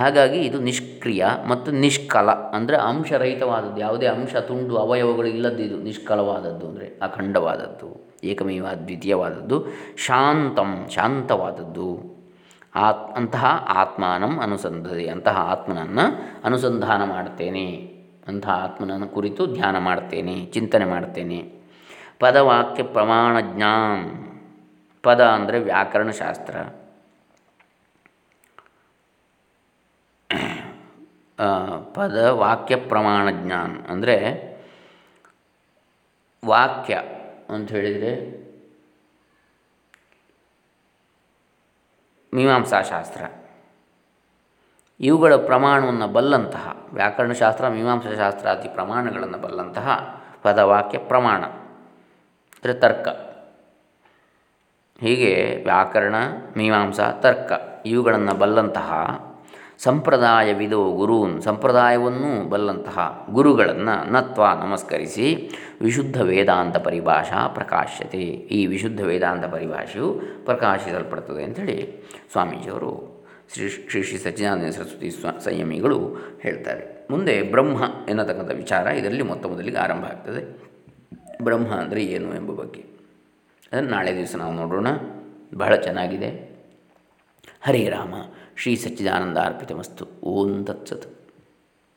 ಹಾಗಾಗಿ ಇದು ನಿಷ್ಕ್ರಿಯ ಮತ್ತು ನಿಷ್ಕಲ ಅಂದರೆ ಅಂಶರಹಿತವಾದದ್ದು, ಯಾವುದೇ ಅಂಶ ತುಂಡು ಅವಯವಗಳು ಇಲ್ಲದಿದ್ದು ನಿಷ್ಕಲವಾದದ್ದು ಅಂದರೆ ಅಖಂಡವಾದದ್ದು, ಏಕಮೇವ ದ್ವಿತೀಯವಾದದ್ದು, ಶಾಂತಂ ಶಾಂತವಾದದ್ದು. ಆತ್ ಅಂತಹ ಆತ್ಮಾನಂ ಅನುಸಂಧದೆ, ಅಂತಹ ಆತ್ಮನನ್ನು ಅನುಸಂಧಾನ ಮಾಡ್ತೇನೆ, ಅಂತಹ ಆತ್ಮನನ್ನು ಕುರಿತು ಧ್ಯಾನ ಮಾಡ್ತೇನೆ, ಚಿಂತನೆ ಮಾಡ್ತೇನೆ. ಪದವಾಕ್ಯ ಪ್ರಮಾಣ ಜ್ಞಾನ ಪದ ಅಂದರೆ ವ್ಯಾಕರಣಶಾಸ್ತ್ರ ಪದ ವಾಕ್ಯ ಪ್ರಮಾಣ ಜ್ಞಾನ ಅಂದರೆ ವಾಕ್ಯ ಅಂತ ಹೇಳಿದರೆ ಮೀಮಾಂಸಾಶಾಸ್ತ್ರ ಇವುಗಳ ಪ್ರಮಾಣವನ್ನು ಬಲ್ಲಂತಹ ವ್ಯಾಕರಣಶಾಸ್ತ್ರ ಮೀಮಾಂಸಾಶಾಸ್ತ್ರಾದಿ ಪ್ರಮಾಣಗಳನ್ನು ಬಲ್ಲಂತಹ ಪದವಾಕ್ಯ ಪ್ರಮಾಣ. ಅಂದರೆ ತರ್ಕ ಹೀಗೆ ವ್ಯಾಕರಣ, ಮೀಮಾಂಸಾ, ತರ್ಕ ಇವುಗಳನ್ನು ಬಲ್ಲಂತಹ ಸಂಪ್ರದಾಯವಿದೋ ಗುರೂನ್ ಸಂಪ್ರದಾಯವನ್ನು ಬಲ್ಲಂತಹ ಗುರುಗಳನ್ನು ನತ್ವ ನಮಸ್ಕರಿಸಿ ವಿಶುದ್ಧ ವೇದಾಂತ ಪರಿಭಾಷಾ ಪ್ರಕಾಶ್ಯತೆ. ಈ ವಿಶುದ್ಧ ವೇದಾಂತ ಪರಿಭಾಷೆಯು ಪ್ರಕಾಶಿಸಲ್ಪಡುತ್ತದೆ ಅಂಥೇಳಿ ಸ್ವಾಮೀಜಿಯವರು ಶ್ರೀ ಶ್ರೀ ಶ್ರೀ ಸಚ್ಚಿದಾನಂದ ಸರಸ್ವತಿ ಸ್ವ ಸಂಯಮಿಗಳು ಹೇಳ್ತಾರೆ. ಮುಂದೆ ಬ್ರಹ್ಮ ಎನ್ನತಕ್ಕಂಥ ವಿಚಾರ ಇದರಲ್ಲಿ ಮೊತ್ತ ಮೊದಲಿಗೆ ಆರಂಭ ಆಗ್ತದೆ. ಬ್ರಹ್ಮ ಅಂದರೆ ಏನು ಎಂಬ ಬಗ್ಗೆ. ಅದನ್ನು ನಾಳೆ ದಿವಸ ನಾವು ನೋಡೋಣ. ಬಹಳ ಚೆನ್ನಾಗಿದೆ. ಹರೇ ರಾಮ, ಶ್ರೀ ಸಚ್ಚಿದಾನಂದ ಅರ್ಪಿತಮಸ್ತು. ಓಂ ತತ್ಸತ್.